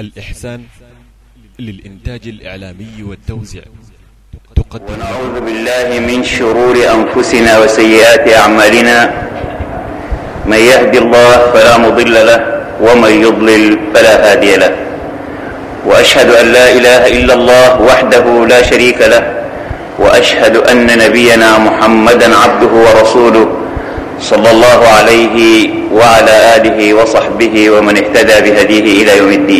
الإحسان للإنتاج الإعلامي والتوزيع. تقدم. ونعوذ بالله من شرور أنفسنا وسيئات أعمالنا. من يهدي الله فلا مضل له ومن يضلل فلا هادي له. وأشهد أن لا إله إلا الله وحده لا شريك له وأشهد أن نبينا محمدا عبده ورسوله صلى الله عليه وعلى آله وصحبه ومن اهتدى بهديه إلى يوم الدين.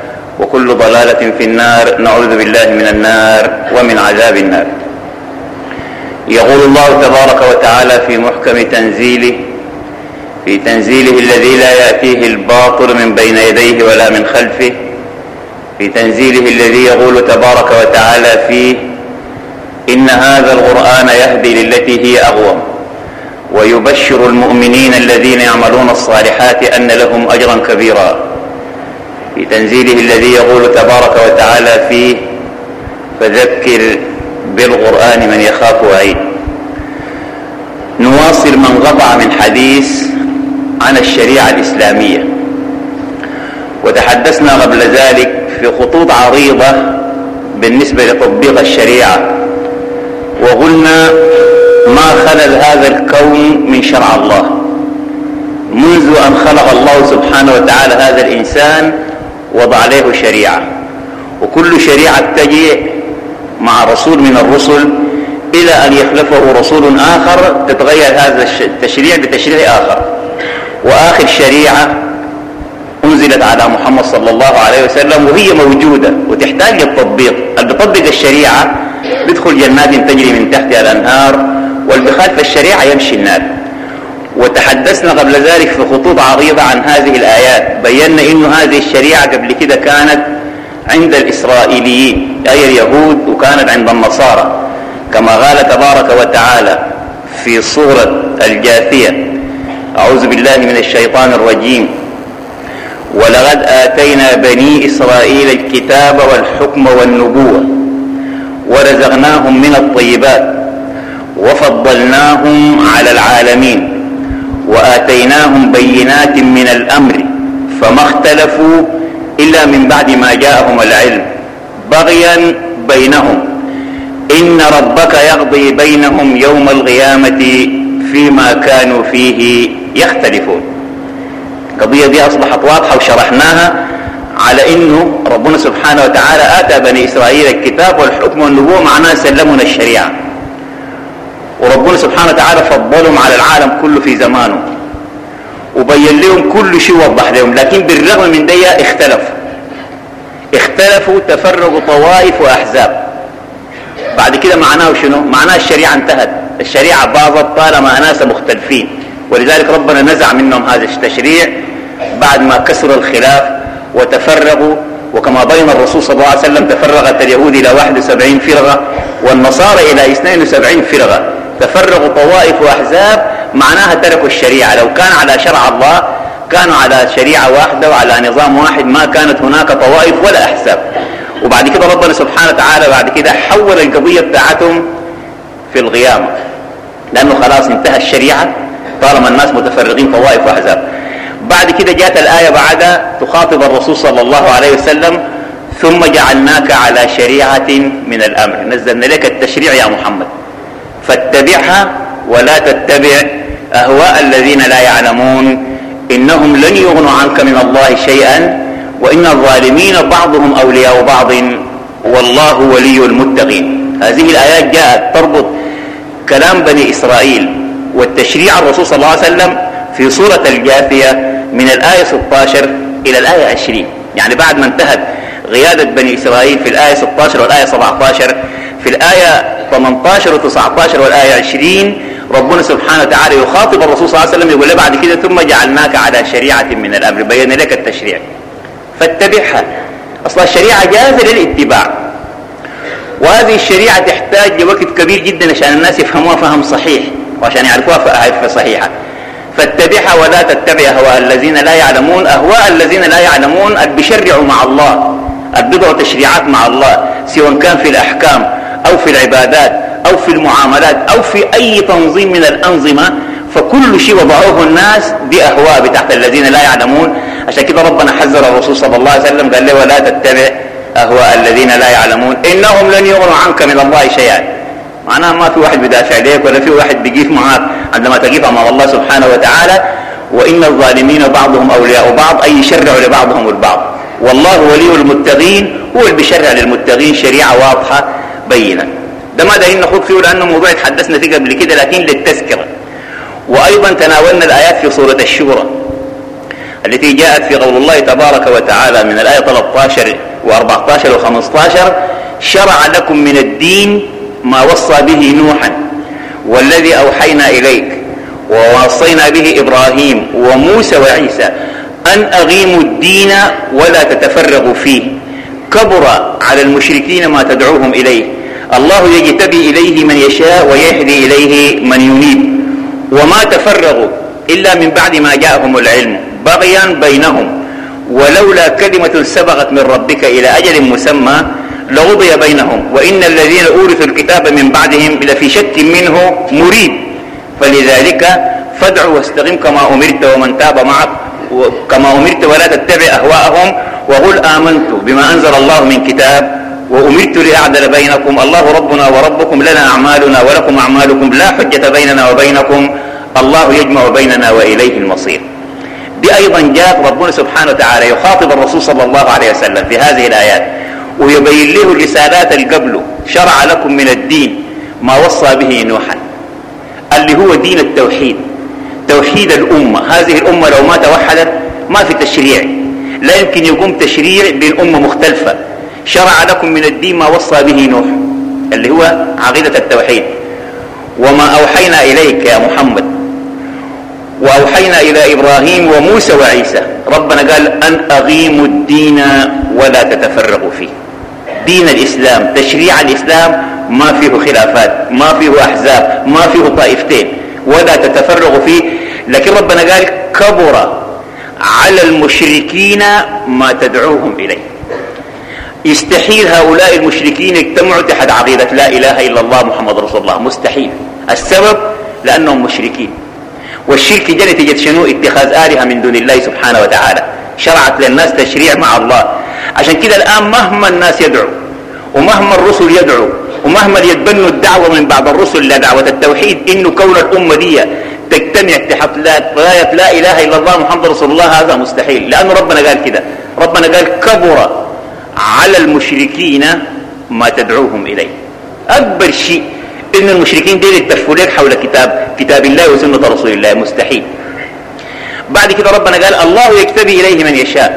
وكل ضلالة في النار. نعوذ بالله من النار ومن عذاب النار. يقول الله تبارك وتعالى في محكم تنزيله في تنزيله الذي لا يأتيه الباطل من بين يديه ولا من خلفه في تنزيله الذي يقول تبارك وتعالى فيه إن هذا القرآن يهدي للتي هي أقوم. ويبشر المؤمنين الذين يعملون الصالحات أن لهم أجرا كبيرا. في تنزيله الذي يقول تبارك وتعالى فيه فذكر بالقرآن من يخاف وعيد. نواصل من قطع من حديث عن الشريعة الإسلامية. وتحدثنا قبل ذلك في خطوط عريضة بالنسبة لتطبيق الشريعة. وقلنا ما خلل هذا الكون من شرع الله. منذ أن خلق الله سبحانه وتعالى هذا الإنسان وضع له شريعة. وكل شريعة تجي مع رسول من الرسل إلى أن يخلفه رسول آخر تتغير هذا التشريع بتشريع آخر. وآخر شريعة أنزلت على محمد صلى الله عليه وسلم وهي موجودة وتحتاج للتطبيق. اللي بيطبق الشريعة بيدخل جنات تجري من تحتها الأنهار واللي بخالف الشريعة يمشي النار وتحدثنا قبل ذلك في خطوط عريضة عن هذه الآيات. بينا إنه هذه الشريعة قبل كده كانت عند الإسرائيليين أي اليهود وكانت عند النصارى. كما قال تبارك وتعالى في سورة الجاثية أعوذ بالله من الشيطان الرجيم. ولقد آتينا بني إسرائيل الكتاب والحكم والنبوة ورزقناهم من الطيبات وفضلناهم على العالمين. وآتيناهم بينات من الأمر فما اختلفوا إلا من بعد ما جاءهم العلم بغيا بينهم. إن ربك يقضي بينهم يوم القيامة فيما كانوا فيه يختلفون. القضية دي أصبحت واضحة وشرحناها على إنه ربنا سبحانه وتعالى آتى بني إسرائيل الكتاب والحكم والنبوة معناه سلمنا الشريعة. وربنا سبحانه وتعالى فضلهم على العالم كله في زمانه. وبين لهم كل شيء وضح لهم. لكن بالرغم من ده اختلفوا. اختلفوا تفرقوا طوائف وأحزاب. بعد كده معناه شنو؟ معناه الشريعة انتهت. الشريعة باظت طالما ناس مختلفين. ولذلك ربنا نزع منهم هذا التشريع بعد ما كسر الخلاف وتفرقوا وكما بين الرسول صلى الله عليه وسلم تفرقت اليهود إلى 71 فرقة والنصارى إلى 72 فرقة تفرقوا طوائف وأحزاب معناها تركوا الشريعة. لو كان على شرع الله كانوا على شريعة واحدة وعلى نظام واحد ما كانت هناك طوائف ولا أحزاب. وبعد كده ربنا سبحانه وتعالى بعد كده حول القضية بتاعتهم في القيامة. لأنه خلاص انتهى الشريعة طالما الناس متفرقين طوائف وأحزاب. بعد كده جاءت الآية بعدها تخاطب الرسول صلى الله عليه وسلم ثم جعلناك على شريعة من الأمر. نزلنا لك التشريع يا محمد. فاتبعها ولا تتبع أهواء الذين لا يعلمون. إنهم لن يغنوا عنك من الله شيئا وإن الظالمين بعضهم أولياء بعض. والله ولي المتقين. هذه الآيات جاءت تربط كلام بني إسرائيل والتشريع الرسول صلى الله عليه وسلم في سورة الجاثية من الآية 16 إلى الآية 20 يعني بعد ما انتهت غيادة بني إسرائيل في الآية 16 والآية 17 في الآية 18 و19 والآية 20 ربنا سبحانه وتعالى يخاطب الرسول صلى الله عليه وسلم يقول له بعد كده ثم جعلناك على شريعة من الأمر بين لك التشريع. فاتبعها. أصلا الشريعة جاهزة للاتباع. وهذه الشريعة تحتاج لوقت كبير جدا عشان الناس يفهموها فهم صحيح وعشان يعرفوها صحيحة. فاتبعها ولا تتبع أهواء الذين لا يعلمون أهواء الذين لا يعلمون بيشرعوا مع الله. اللي تشريعات مع الله سواء كان في الأحكام أو في العبادات أو في المعاملات أو في أي تنظيم من الأنظمة فكل شيء وضعوه الناس بأهواء بتحت الذين لا يعلمون. عشان كده ربنا حذر الرسول صلى الله عليه وسلم قال له ولا تتبع أهواء الذين لا يعلمون. إنهم لن يغنوا عنك من الله شيئا. معناها ما في واحد بيدافع عليك ولا في واحد بيقيف معك عندما تقيف امام الله سبحانه وتعالى. وإن الظالمين بعضهم أولياء بعض أي يشرع لبعضهم البعض. والله ولي المتقين هو اللي بيشرع للمتقين شريعة واضحة بينة. ده ما دايرين نخوض فيه لأنه موضوع تحدثنا فيه قبل كده لكن للتذكرة. وأيضا تناولنا الآيات في سورة الشورى التي جاءت في قول الله تبارك وتعالى من الآية 13 و14 و15 شرع لكم من الدين ما وصى به نوحا والذي أوحينا إليك ووصينا به إبراهيم وموسى وعيسى أن أغيموا الدين ولا تتفرغوا فيه. كبر على المشركين ما تدعوهم إليه. الله يجتبي إليه من يشاء ويهدي إليه من ينيب. وما تفرغوا إلا من بعد ما جاءهم العلم. بغيا بينهم. ولولا كلمة سبقت من ربك إلى أجل مسمى لغضي بينهم. وإن الذين أورثوا الكتاب من بعدهم لفي شك منه مريب. فلذلك فادع واستقم كما أمرت ومن تاب معك. كما أمرت ولا تتبع أهواءهم وقل آمنت بما أنزل الله من كتاب وأمرت لأعدل بينكم. الله ربنا وربكم لنا أعمالنا ولكم أعمالكم لا حجة بيننا وبينكم. الله يجمع بيننا وإليه المصير. دي أيضا جاء ربنا سبحانه وتعالى يخاطب الرسول صلى الله عليه وسلم في هذه الآيات ويبين له الرسالات اللي قبله شرع لكم من الدين ما وصى به نوحا اللي هو دين التوحيد. توحيد الأمة. هذه الأمة لو ما توحدت ما في تشريع. لا يمكن يقوم تشريع بين أمة مختلفة. شرع لكم من الدين ما وصى به نوح اللي هو عقيدة التوحيد. وما أوحينا إليك يا محمد. وأوحينا إلى إبراهيم وموسى وعيسى. ربنا قال أن أغيموا الدين ولا تتفرقوا فيه. دين الإسلام تشريع الإسلام ما فيه خلافات ما فيه أحزاب ما فيه طائفتين. ولا تتفرغوا فيه لكن ربنا قال كبر على المشركين ما تدعوهم إليه. يستحيل هؤلاء المشركين يجتمعوا تحت عقيدة لا إله إلا الله محمد رسول الله. مستحيل. السبب لأنهم مشركين. والشرك جاء نتيجة شنو؟ اتخاذ آلهة من دون الله سبحانه وتعالى. شرعت للناس تشريع مع الله. عشان كده الآن مهما الناس يدعوا ومهما الرسل يدعوا ومهما يتبنوا الدعوة من بعض الرسل لدعوة التوحيد إنه كون الأمة دي تجتمع تحت راية لا إله إلا الله محمد رسول الله هذا مستحيل. لأنه ربنا قال كده. ربنا قال كبر على المشركين ما تدعوهم إليه. أكبر شيء إن المشركين دي يتفوا لك حول كتاب كتاب الله وسنة رسول الله. مستحيل. بعد كده ربنا قال الله يكتبي إليه من يشاء.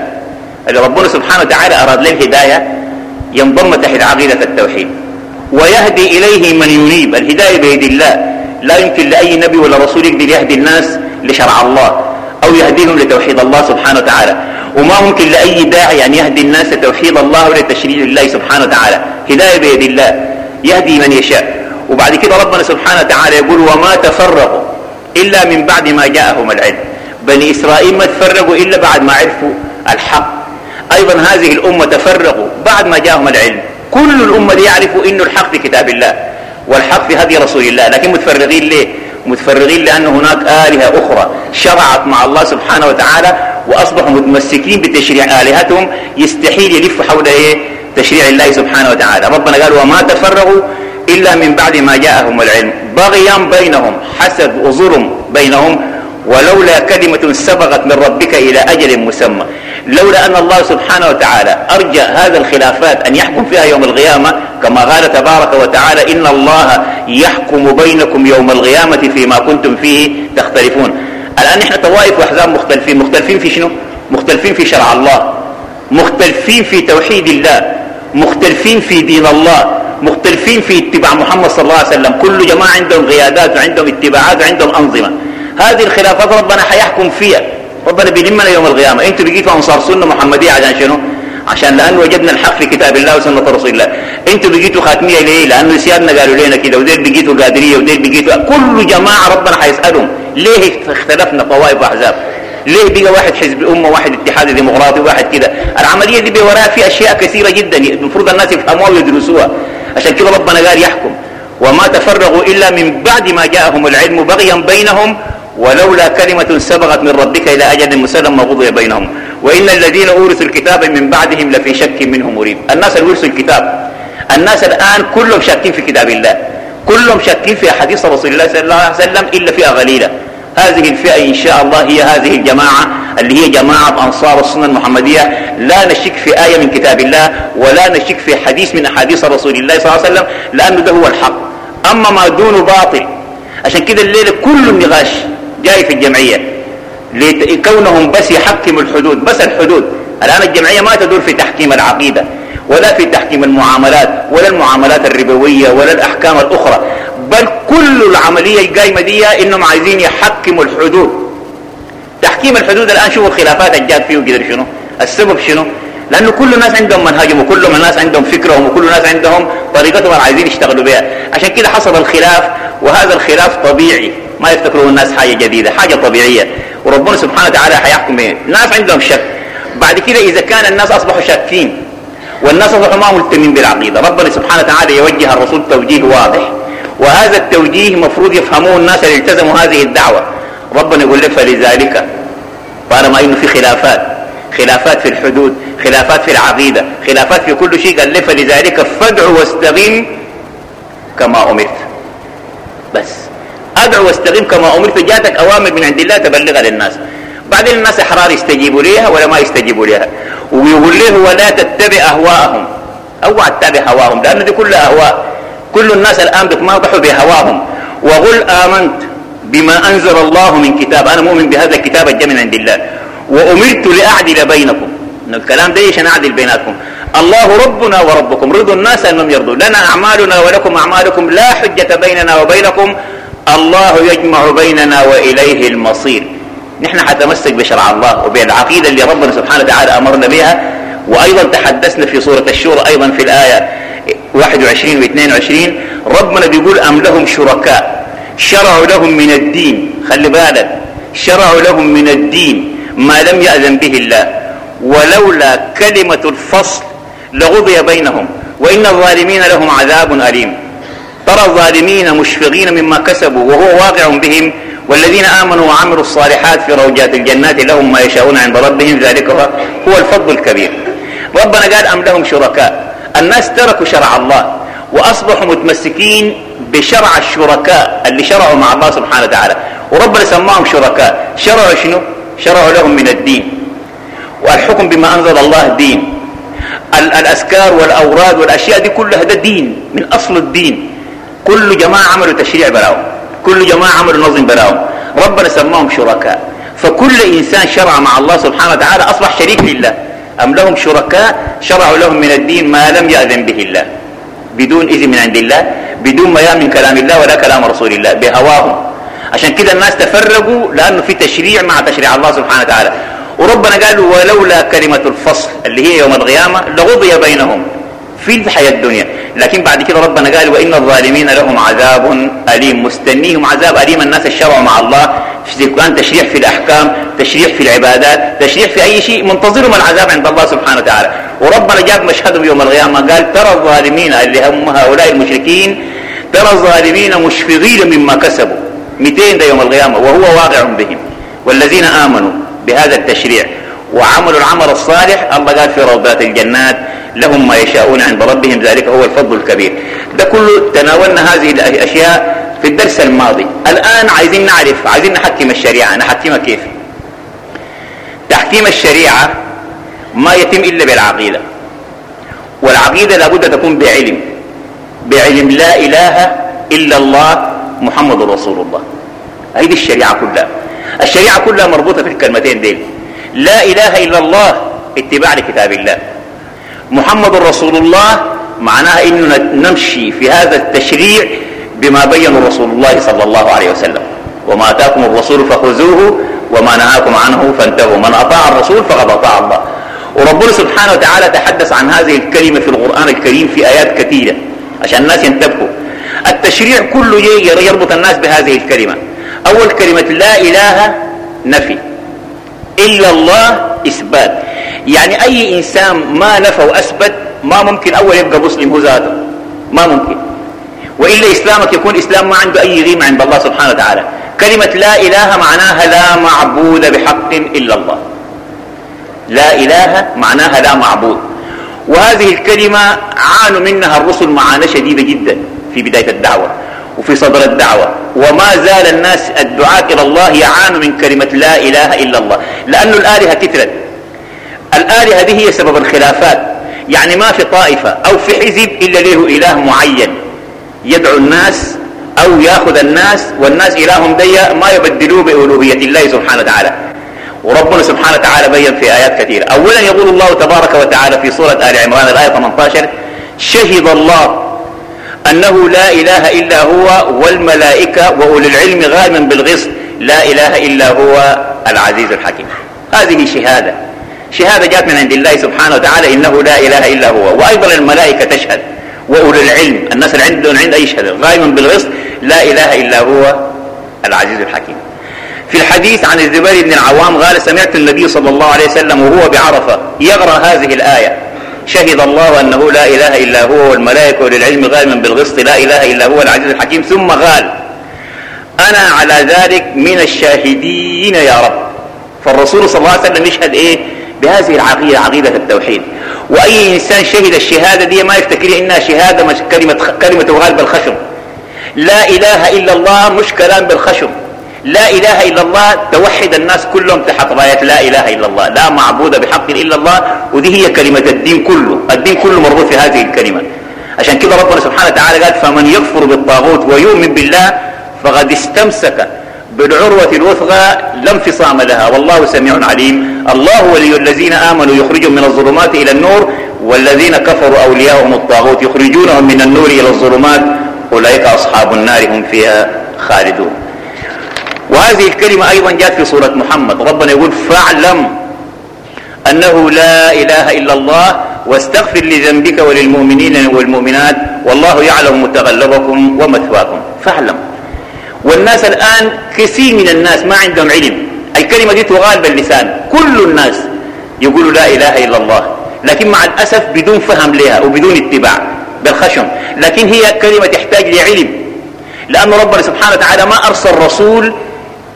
اللي ربنا سبحانه وتعالى أراد له الهداية ينضم تحت عقيدة التوحيد. ويهدي إليه من ينيب. الهداية بيد الله. لا يمكن لأي نبي ولا رسول يقدر يهدي الناس لشرع الله أو يهديهم لتوحيد الله سبحانه وتعالى. وما ممكن لأي داعي أن يهدي الناس لتوحيد الله ولتشريع الله سبحانه وتعالى. هداية بيد الله. يهدي من يشاء. وبعد كده ربنا سبحانه وتعالى يقول وما تفرقوا إلا من بعد ما جاءهم العلم. بني إسرائيل ما تفرقوا إلا بعد ما عرفوا الحق. أيضا هذه الأمة تفرقوا بعد ما جاءهم العلم. كل الأمة دي يعرفوا إنه الحق في كتاب الله. والحق في هدي رسول الله. لكن متفرغين ليه؟ متفرغين لأن هناك آلهة أخرى شرعت مع الله سبحانه وتعالى وأصبحوا متمسكين بتشريع آلهتهم. يستحيل يلفوا حول إيه؟ تشريع الله سبحانه وتعالى. ربنا قال وما تفرغوا إلا من بعد ما جاءهم العلم. بغيا بينهم حسد وظلم بينهم. ولولا كلمة سبقت من ربك إلى أجل مسمى. لولا أن الله سبحانه وتعالى أرجى هذا الخلافات أن يحكم فيها يوم القيامة كما قال تبارك وتعالى إن الله يحكم بينكم يوم القيامة فيما كنتم فيه تختلفون. الآن نحن طوائف وأحزاب مختلفين مختلفين في شنو؟ مختلفين في شرع الله مختلفين في توحيد الله مختلفين في دين الله مختلفين في اتباع محمد صلى الله عليه وسلم. كل جماعة عندهم قيادات وعندهم اتباعات وعندهم أنظمة. هذه الخلافات ربنا حيحكم فيها. ربنا بيلمنا يوم القيامة. أنتوا بقيتوا أنصار سنة محمدية عشان شنو؟ عشان لأنه وجدنا الحق في كتاب الله وسنة رسول الله. أنتوا بقيتوا خاتمية ليه؟ لأنه سيادنا قالوا لنا كده وديل بقيتوا قادرية وديل بقيتوا كل جماعة ربنا حيسألهم ليه اختلفنا طوائف وأحزاب؟ ليه بقى واحد حزب أمة واحد اتحاد ديمقراطي واحد كده؟ العملية دي بوراها في أشياء كثيرة جدا المفروض الناس يفهموها ويدرسوها. عشان كده ربنا قال يحكم. وما تفرغوا إلا من بعد ما جاءهم العلم بغيا بينهم ولولا كلمة سبقت من ربك إلى أجل مسلم قضي بينهم. وإن الذين أورثوا الكتاب من بعدهم لفي شك منه مريب. الناس اللي ورثوا الكتاب. الناس الآن كلهم شاكين في كتاب الله. كلهم شاكين في حديث رسول الله صلى الله عليه وسلم إلا فئة قليلة هذه الفئة إن شاء الله هي هذه الجماعة اللي هي جماعة أنصار السنة المحمدية. لا نشك في آية من كتاب الله ولا نشك في حديث من أحاديث رسول الله صلى الله عليه وسلم. لأنه ده هو الحق. أما ما دونه باطل. عشان كده الليلة كل النقاش جاي في الجمعية. لكونهم بس يحكموا الحدود بس الحدود. الآن الجمعية ما تدور في تحكيم العقيدة ولا في تحكيم المعاملات ولا المعاملات الربوية ولا الأحكام الأخرى. بل كل العملية القايمة دي إنهم عايزين يحكموا الحدود. تحكيم الحدود الآن شوفوا الخلافات الجاد فيه قدر شنو؟ السبب شنو؟ لأنه كل الناس عندهم منهجهم وكل الناس عندهم فكرهم وكل الناس عندهم طريقتهم عايزين يشتغلوا بها عشان كده حصل الخلاف وهذا الخلاف طبيعي. ما يفتكروا الناس حاجة جديدة حاجة طبيعية. وربنا سبحانه وتعالى حيحكم بهم الناس عندهم شك. بعد كده إذا كان الناس أصبحوا شاكين والناس أصبحوا ما ملتمين بالعقيدة. ربنا سبحانه وتعالى يوجه الرسول توجيه واضح وهذا التوجيه مفروض يفهموه الناس اللي التزموا هذه الدعوة. ربنا يقول لك فلذلك طالما إنه في خلافات خلافات في الحدود خلافات في العقيدة خلافات في كل شيء. قال لي فلذلك فادع واستقم كما أمرت. بس. أدعو واستقم كما أمرت. جاتك أوامر من عند الله تبلغها للناس. بعدين الناس أحرار يستجيبوا ليها ولا ما يستجيبوا ليها. ويقول له ولا تتبع أهواءهم. أوعى تتبع هواهم لأنه دي كلها أهواء. كل الناس الآن بيتماضحوا بهواهم. وقل آمنت بما أنزل الله من كتاب. أنا مؤمن بهذا الكتاب الجاء من عند الله. وأمرت لأعدل بينكم. الكلام ده عشان أعدل بيناتكم. الله ربنا وربكم. رضوا الناس أنهم يرضوا. لنا أعمالنا ولكم أعمالكم. لا حجة بيننا وبينكم. الله يجمع بيننا وإليه المصير. نحن حتمسك بشرع الله وبالعقيدة اللي ربنا سبحانه وتعالى أمرنا بها. وأيضا تحدثنا في سورة الشورى أيضا في الآية 21 و 22 ربنا بيقول أم لهم شركاء. شرعوا لهم من الدين. خلي بالك. شرعوا لهم من الدين ما لم يأذن به الله. ولولا كلمة الفصل لغضي بينهم. وإن الظالمين لهم عذاب أليم. ترى الظالمين مشفقين مما كسبوا وهو واقع بهم والذين آمنوا وعملوا الصالحات في روجات الجنات لهم ما يشاءون عند ربهم ذلك هو الفضل الكبير. ربنا قال أم لهم شركاء؟ الناس تركوا شرع الله وأصبحوا متمسكين بشرع الشركاء اللي شرعوا مع الله سبحانه وتعالى. وربنا سماهم شركاء. شرعوا شنو؟ شرعوا لهم من الدين. والحكم بما أنزل الله دين. الأذكار والأوراد والأشياء دي كلها ده دين من أصل الدين. كل جماعة عملوا تشريع براهم. كل جماعة عملوا نظم براهم. ربنا سماهم شركاء. فكل إنسان شرع مع الله سبحانه وتعالى أصبح شريك لله. أم لهم شركاء؟ شرعوا لهم من الدين ما لم يأذن به الله. بدون إذن من عند الله بدون ما من كلام الله ولا كلام رسول الله. بهواهم. عشان كده الناس تفرقوا لأنه في تشريع مع تشريع الله سبحانه وتعالى. وربنا قال ولولا كلمة الفصل اللي هي يوم القيامة لغضي بينهم في الحياة الدنيا. لكن بعد كده ربنا قال وإن الظالمين لهم عذاب أليم. مستنيهم عذاب أليم. الناس الشرع مع الله. كان تشريع في الأحكام تشريع في العبادات تشريع في أي شيء. منتظرهم العذاب عند الله سبحانه وتعالى. وربنا جاب مشهدهم يوم القيامة. قال ترى الظالمين اللي هم هؤلاء المشركين ترى الظالمين مشفقين مما كسبوا. 200 ده يوم القيامة. وهو واقع بهم. والذين آمنوا بهذا التشريع. وعملوا العمل الصالح. الله قال في روضات الجنات لهم ما يشاءون عند ربهم. ذلك هو الفضل الكبير. ده كله تناولنا هذه الأشياء في الدرس الماضي. الآن عايزين نعرف عايزين نحكم الشريعة. نحكمها كيف؟ تحكيم الشريعة ما يتم إلا بالعقيدة. والعقيدة لابد تكون بعلم. بعلم لا إله إلا الله محمد رسول الله. هذه الشريعة كلها. الشريعة كلها مربوطة في الكلمتين ديل. لا إله إلا الله اتباع لكتاب الله. محمد رسول الله معناها إننا نمشي في هذا التشريع بما بين رسول الله صلى الله عليه وسلم. وما أتاكم الرسول فخذوه وما نهاكم عنه فانتهوا. من أطاع الرسول فقد أطاع الله. وربنا سبحانه وتعالى تحدث عن هذه الكلمة في القرآن الكريم في آيات كثيرة عشان الناس ينتبهوا. التشريع كله يربط الناس بهذه الكلمة. أول كلمة لا إله نفي. إلا الله إثبات. يعني أي إنسان ما نفى وأثبت ما ممكن أول يبقى مسلم هو ذاته. ما ممكن. وإلا إسلامك يكون إسلام ما عنده أي قيمة عند الله سبحانه وتعالى. كلمة لا إله معناها لا معبود بحق إلا الله. لا إله معناها لا معبود. وهذه الكلمة عانوا منها الرسل معاناة شديدة جدا في بداية الدعوة. وفي صدر الدعوة. وما زال الناس الدعاة إلى الله يعانوا من كلمة لا إله إلا الله. لأن الآلهة كثرت الآلهة دي هي سبب الخلافات. يعني ما في طائفة أو في حزب إلا له إله معين. يدعو الناس أو يأخذ الناس والناس إلههم دي ما يبدلوه بألوهية الله سبحانه وتعالى. وربنا سبحانه وتعالى بين في آيات كثيرة. أولا يقول الله تبارك وتعالى في سورة آل عمران الآية 18 شهد الله أنه لا إله إلا هو والملائكة وأولي العلم غالبا بالغصب لا إله إلا هو العزيز الحكيم. هذه شهادة. شهادة جاءت من عند الله سبحانه وتعالى إنه لا إله إلا هو. وأيضا الملائكة تشهد. وأولي العلم. الناس اللي عندهم عند يشهد غالبا بالغصب لا إله إلا هو العزيز الحكيم. في الحديث عن الزبير بن العوام قال سمعت النبي صلى الله عليه وسلم وهو بعرفة يقرأ هذه الآية. شهد الله أنه لا إله إلا هو والملائكة وللعلم غالبا بالغسط لا إله إلا هو العزيز الحكيم. ثم قال أنا على ذلك من الشاهدين يا رب. فالرسول صلى الله عليه وسلم يشهد إيه؟ بهذه العقيدة عقيدة التوحيد. وأي إنسان شهد الشهادة دي ما يفتكر إنها شهادة كلمة, كلمة غالب الخشم. لا إله إلا الله مش كلام بالخشم. لا إله إلا الله توحد الناس كلهم تحت راية لا إله إلا الله لا معبود بحق إلا الله ودي هي كلمة الدين كله الدين كله مربوط في هذه الكلمة. عشان كده ربنا سبحانه وتعالى قال فمن يكفر بالطاغوت ويؤمن بالله فقد استمسك بالعروة الوثقى لا انفصام لها. والله سميع عليم. الله ولي الذين آمنوا يخرجهم من الظلمات إلى النور والذين كفروا أولياءهم الطاغوت يخرجونهم من النور إلى الظلمات أولئك أصحاب النار هم فيها خالدون. وهذه الكلمة أيضا جاءت في سورة محمد. ربنا يقول فاعلم أنه لا إله إلا الله واستغفر لذنبك وللمؤمنين والمؤمنات والله يعلم متغلبكم ومثواكم. فاعلم. والناس الآن كثير من الناس ما عندهم علم. الكلمة دي تغال باللسان. كل الناس يقولوا لا إله إلا الله. لكن مع الأسف بدون فهم لها وبدون اتباع بالخشم. لكن هي كلمة تحتاج لعلم. لأن ربنا سبحانه وتعالى ما أرسل رسول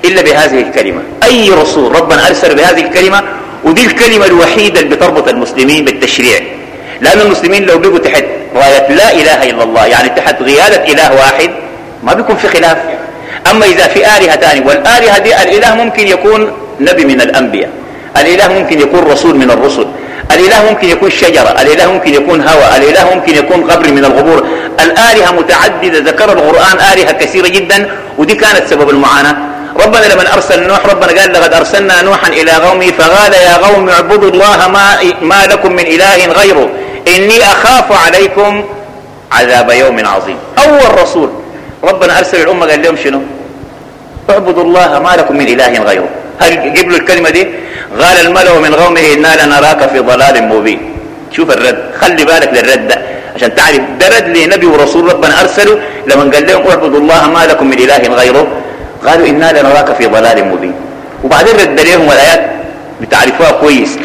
إلا بهذه الكلمة. أي رسول ربنا أرسل بهذه الكلمة؟ ودي الكلمة الوحيدة اللي بتربط المسلمين بالتشريع. لأن المسلمين لو بقوا تحت راية لا إله إلا الله يعني تحت غيادة إله واحد ما بيكون في خلاف. أما إذا في آلهة ثانية والآلهة دي الإله ممكن يكون نبي من الأنبياء. الإله ممكن يكون رسول من الرسل. الإله ممكن يكون شجرة. الإله ممكن يكون هواء الإله ممكن يكون قبر من القبور. الآلهة متعددة. ذكر القرآن آلهة كثيرة جدا ودي كانت سبب المعاناة. ربنا لما أرسل نوح ربنا قال لقد أرسلنا نوحا إلى قومه فقال يا قوم اعبدوا الله ما, ما لكم من إله غيره إني أخاف عليكم عذاب يوم عظيم. أول رسول. ربنا أرسل الأمة قال لهم شنو؟ اعبدوا الله ما لكم من إله غيره. هل له الكلمة دي؟ قال الملأ من قومه إنا لنراك في ضلال مبين. شوف الرد. خلي بالك للرد ده عشان تعرف ده رد لنبي ورسول ربنا أرسله لما قال لهم اعبدوا الله ما لكم من إله غيره. قالوا إنا لنراك في ضلال مبين. وبعدين رد لهم الآيات بتعرفوها كويس.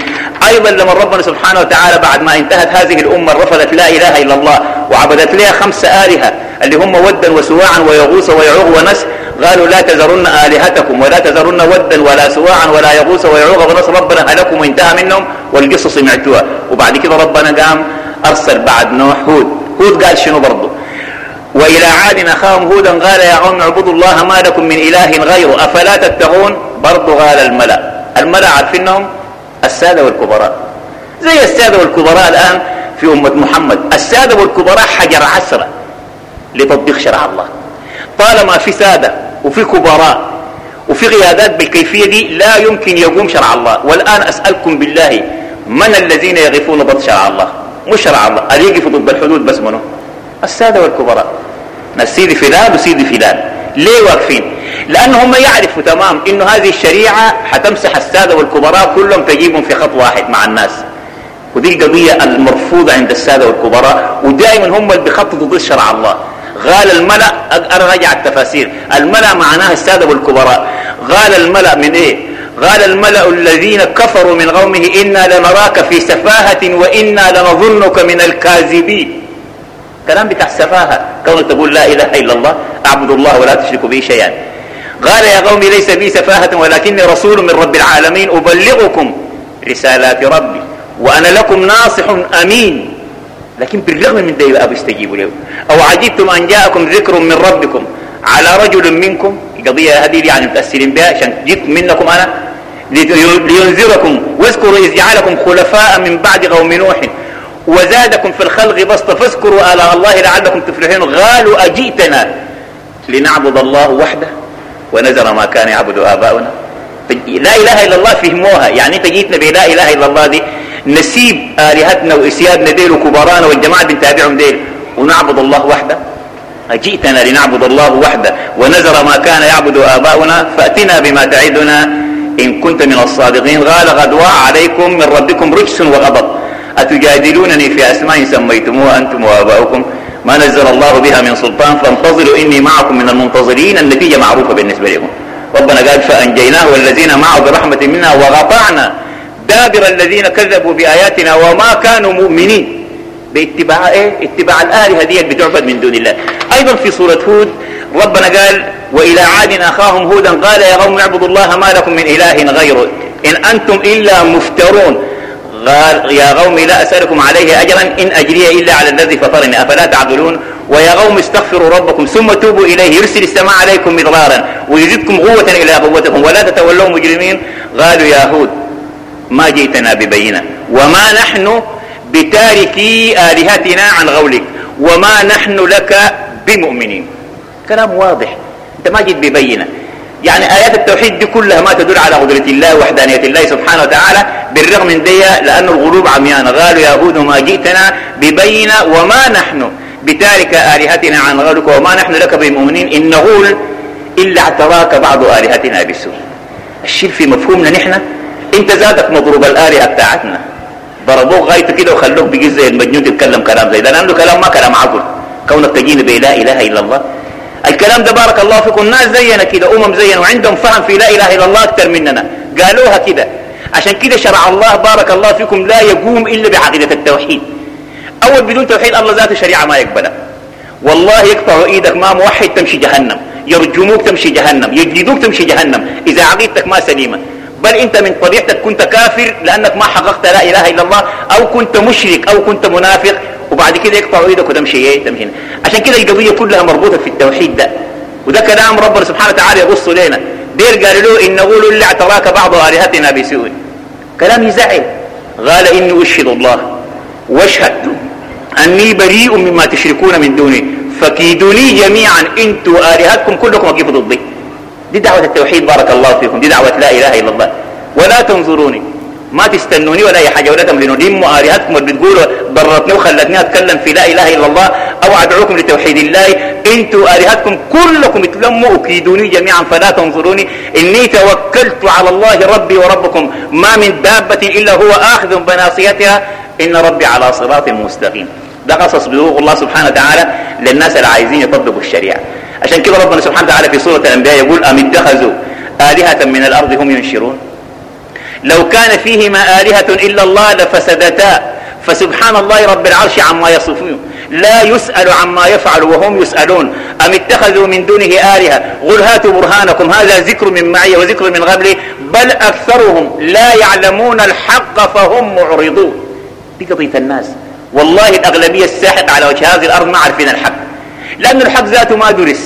أيضا لما ربنا سبحانه وتعالى بعد ما انتهت هذه الأمة رفضت لا إله إلا الله وعبدت لها خمس آلهة اللي هم ودا وسواعا ويغوص ويعوغ ونس. قالوا لا تذرن آلهتكم ولا تذرن ودا ولا سواعا ولا يغوص ويعوغ ونس. ربنا هلكم وانتهى منهم والقصة سمعتوها. وبعد كده ربنا قام أرسل بعد نوح هود. هود قال شنو برضه وإلى عاد أخاهم هودا قال يا قوم اعبدوا الله ما لكم من إله غيره. أفلا تتقون؟ برضو قال الملأ. الملأ عارفينهم السادة والكبراء. زي السادة والكبراء الآن في أمة محمد. السادة والكبراء حجر عسرة لتطبيق شرع الله. طالما في سادة وفي كبراء وفي قيادات بالكيفية دي لا يمكن يقوم شرع الله. والآن أسألكم بالله من الذين يغفون ضد شرع الله؟ مش شرع الله. اللي يقفوا ضد الحدود بس منه السادة والكبراء. سيدي فلان وسيدي فلان. ليه واقفين؟ لأنهم يعرفوا تمام إنه هذه الشريعة حتمسح السادة والكبراء كلهم تجيبهم في خط واحد مع الناس. ودي القضية المرفوضة عند السادة والكبراء ودائما هم اللي بيخططوا ضد شرع الله. قال الملأ أنا رجع التفاسير. الملأ معناها السادة والكبراء. قال الملأ من إيه؟ قال الملأ الذين كفروا من قومه إنا لنراك في سفاهة وإنا لنظنك من الكاذبين. كلام بتاع السفاهة كونك تقول لا إله إلا الله أعبد الله ولا تشركوا به شيئا. قال يا قوم ليس بي سفاهة ولكني رسول من رب العالمين. أبلغكم رسالات ربي وأنا لكم ناصح أمين. لكن بالرغم من ذلك أبو استجيبوا له أو عجبتم أن جاءكم ذكر من ربكم على رجل منكم؟ القضية هذه يعني متأثرين بها عشان جئت منكم أنا. لينذركم واذكروا إذ جعلكم خلفاء من بعد قوم نوح. وزادكم في الخلق بسطة فاذكروا آلاء الله لعلكم تفلحون. قالوا أجئتنا لنعبد الله وحده ونذر ما كان يعبد آباؤنا؟ لا إله إلا الله فهموها. يعني أنت جيتنا بلا إله إلا الله دي نسيب آلهتنا وإسيادنا ديل وكبرانا والجماعة بنتابعهم ديل ونعبد الله وحده؟ أجئتنا لنعبد الله وحده ونذر ما كان يعبد آباؤنا؟ فأتنا بما تعدنا إن كنت من الصادقين. قال غدواء عليكم من ربكم رجس وغضب. أتجادلونني في أسماء سميتموها أنتم وآباؤكم؟ ما نزل الله بها من سلطان فانتظروا إني معكم من المنتظرين النتيجة معروفة بالنسبة لكم. ربنا قال فأنجيناه والذين معه برحمة منا وغطعنا دابر الذين كذبوا بآياتنا وما كانوا مؤمنين. باتباع إيه؟ اتباع الآلهة دي بتعبد من دون الله. أيضا في سورة هود ربنا قال وإلى عاد أخاهم هودا قال يا قوم اعبدوا الله ما لكم من إله غيره إن أنتم إلا مفترون. قال يا قوم لا أسألكم عليه أجرا إن أجري إلا على الذي فطرني أفلا تعقلون؟ ويا قوم استغفروا ربكم ثم توبوا إليه يرسل السماء عليكم مضرارا ويزدكم قوة إلى قوتكم ولا تتولوا مجرمين. قالوا يا هود ما جئتنا ببينة. وما نحن بتاركي آلهتنا عن قولك وما نحن لك بمؤمنين. كلام واضح. أنت ما جيت ببينة. يعني آيات التوحيد دي كلها ما تدل على قدرة الله وحدانية الله سبحانه وتعالى بالرغم من دي لأن الغلوب عميان قالوا يا هود ما جئتنا ببينة وما نحن بتارك آلهتنا عن غيرك وما نحن لك بمؤمنين. إن نقول إلا اعتراك بعض آلهتنا بالسوء. الشيء في مفهومنا نحن. إنت زادك مضروب الآلهة بتاعتنا. ضربوه غايته كده وخلوه بيجي زي المجنون تتكلم كلام زي ده. لأنه كلام ما كلام عقل. كونك تجيني بلا إله إلا الله. الكلام ده بارك الله فيكم. ناس زينا كده أمم زينا وعندهم فهم في لا إله إلا الله أكثر مننا. قالوها كده. عشان كده شرع الله بارك الله فيكم لا يقوم إلا بعقيدة التوحيد. أول بدون توحيد الله ذاته شريعة ما يقبلها. والله يقطع إيدك ما موحد تمشي جهنم يرجموك تمشي جهنم يجلدوك تمشي جهنم إذا عقيدتك ما سليمة. بل انت من طبيعتك كنت كافر لانك ما حققت لا اله الا الله أو كنت مشرك أو كنت منافق. وبعد كده يقطعوا إيدك وتمشي إيه تمشي عشان كده القضية كلها مربوطة في التوحيد ده. وده كلام ربنا سبحانه وتعالى يغص لنا. دير قال له إن نقول الا اعتراك بعض آلهتنا بسوء. كلام يزعل. قال إني أشهد الله وأشهد أني بريء مما تشركون من دوني. فكيدوني جميعا. أنتوا آلهتكم كلكم وقفوا ضدي. دي دعوة التوحيد بارك الله فيكم. دي دعوة لا إله إلا الله. ولا تنظروني. ما تستنوني ولا أي حاجة ولا تملنوا دي آلهتكم اللي بتقولوا ضرتني وخلتني أتكلم في لا إله إلا الله أو أدعوكم لتوحيد الله. أنتوا آلهتكم كلكم تلموا أكيدوني جميعا فلا تنظروني. إني توكلت على الله ربي وربكم. ما من دابة إلا هو آخذ بناصيتها. إن ربي على صراط مستقيم. ده قصص بلوغ الله سبحانه وتعالى للناس اللي عايزين يطبقوا الشريعة. عشان كده ربنا سبحانه وتعالى في سورة الأنبياء يقول أم اتخذوا آلهة من الأرض هم ينشرون؟ لو كان فيهما آلهة إلا الله لفسدتا. فسبحان الله رب العرش عما يصفون. لا يسأل عما يفعل وهم يسألون. أم اتخذوا من دونه آلهة؟ قل هاتوا برهانكم. هذا ذكر من معي وذكر من قبلي. بل أكثرهم لا يعلمون الحق فهم معرضون. دي قضية الناس. والله الأغلبية الساحق على وجه هذه الأرض ما عارفين الحق. لأن الحق ذاته ما درس.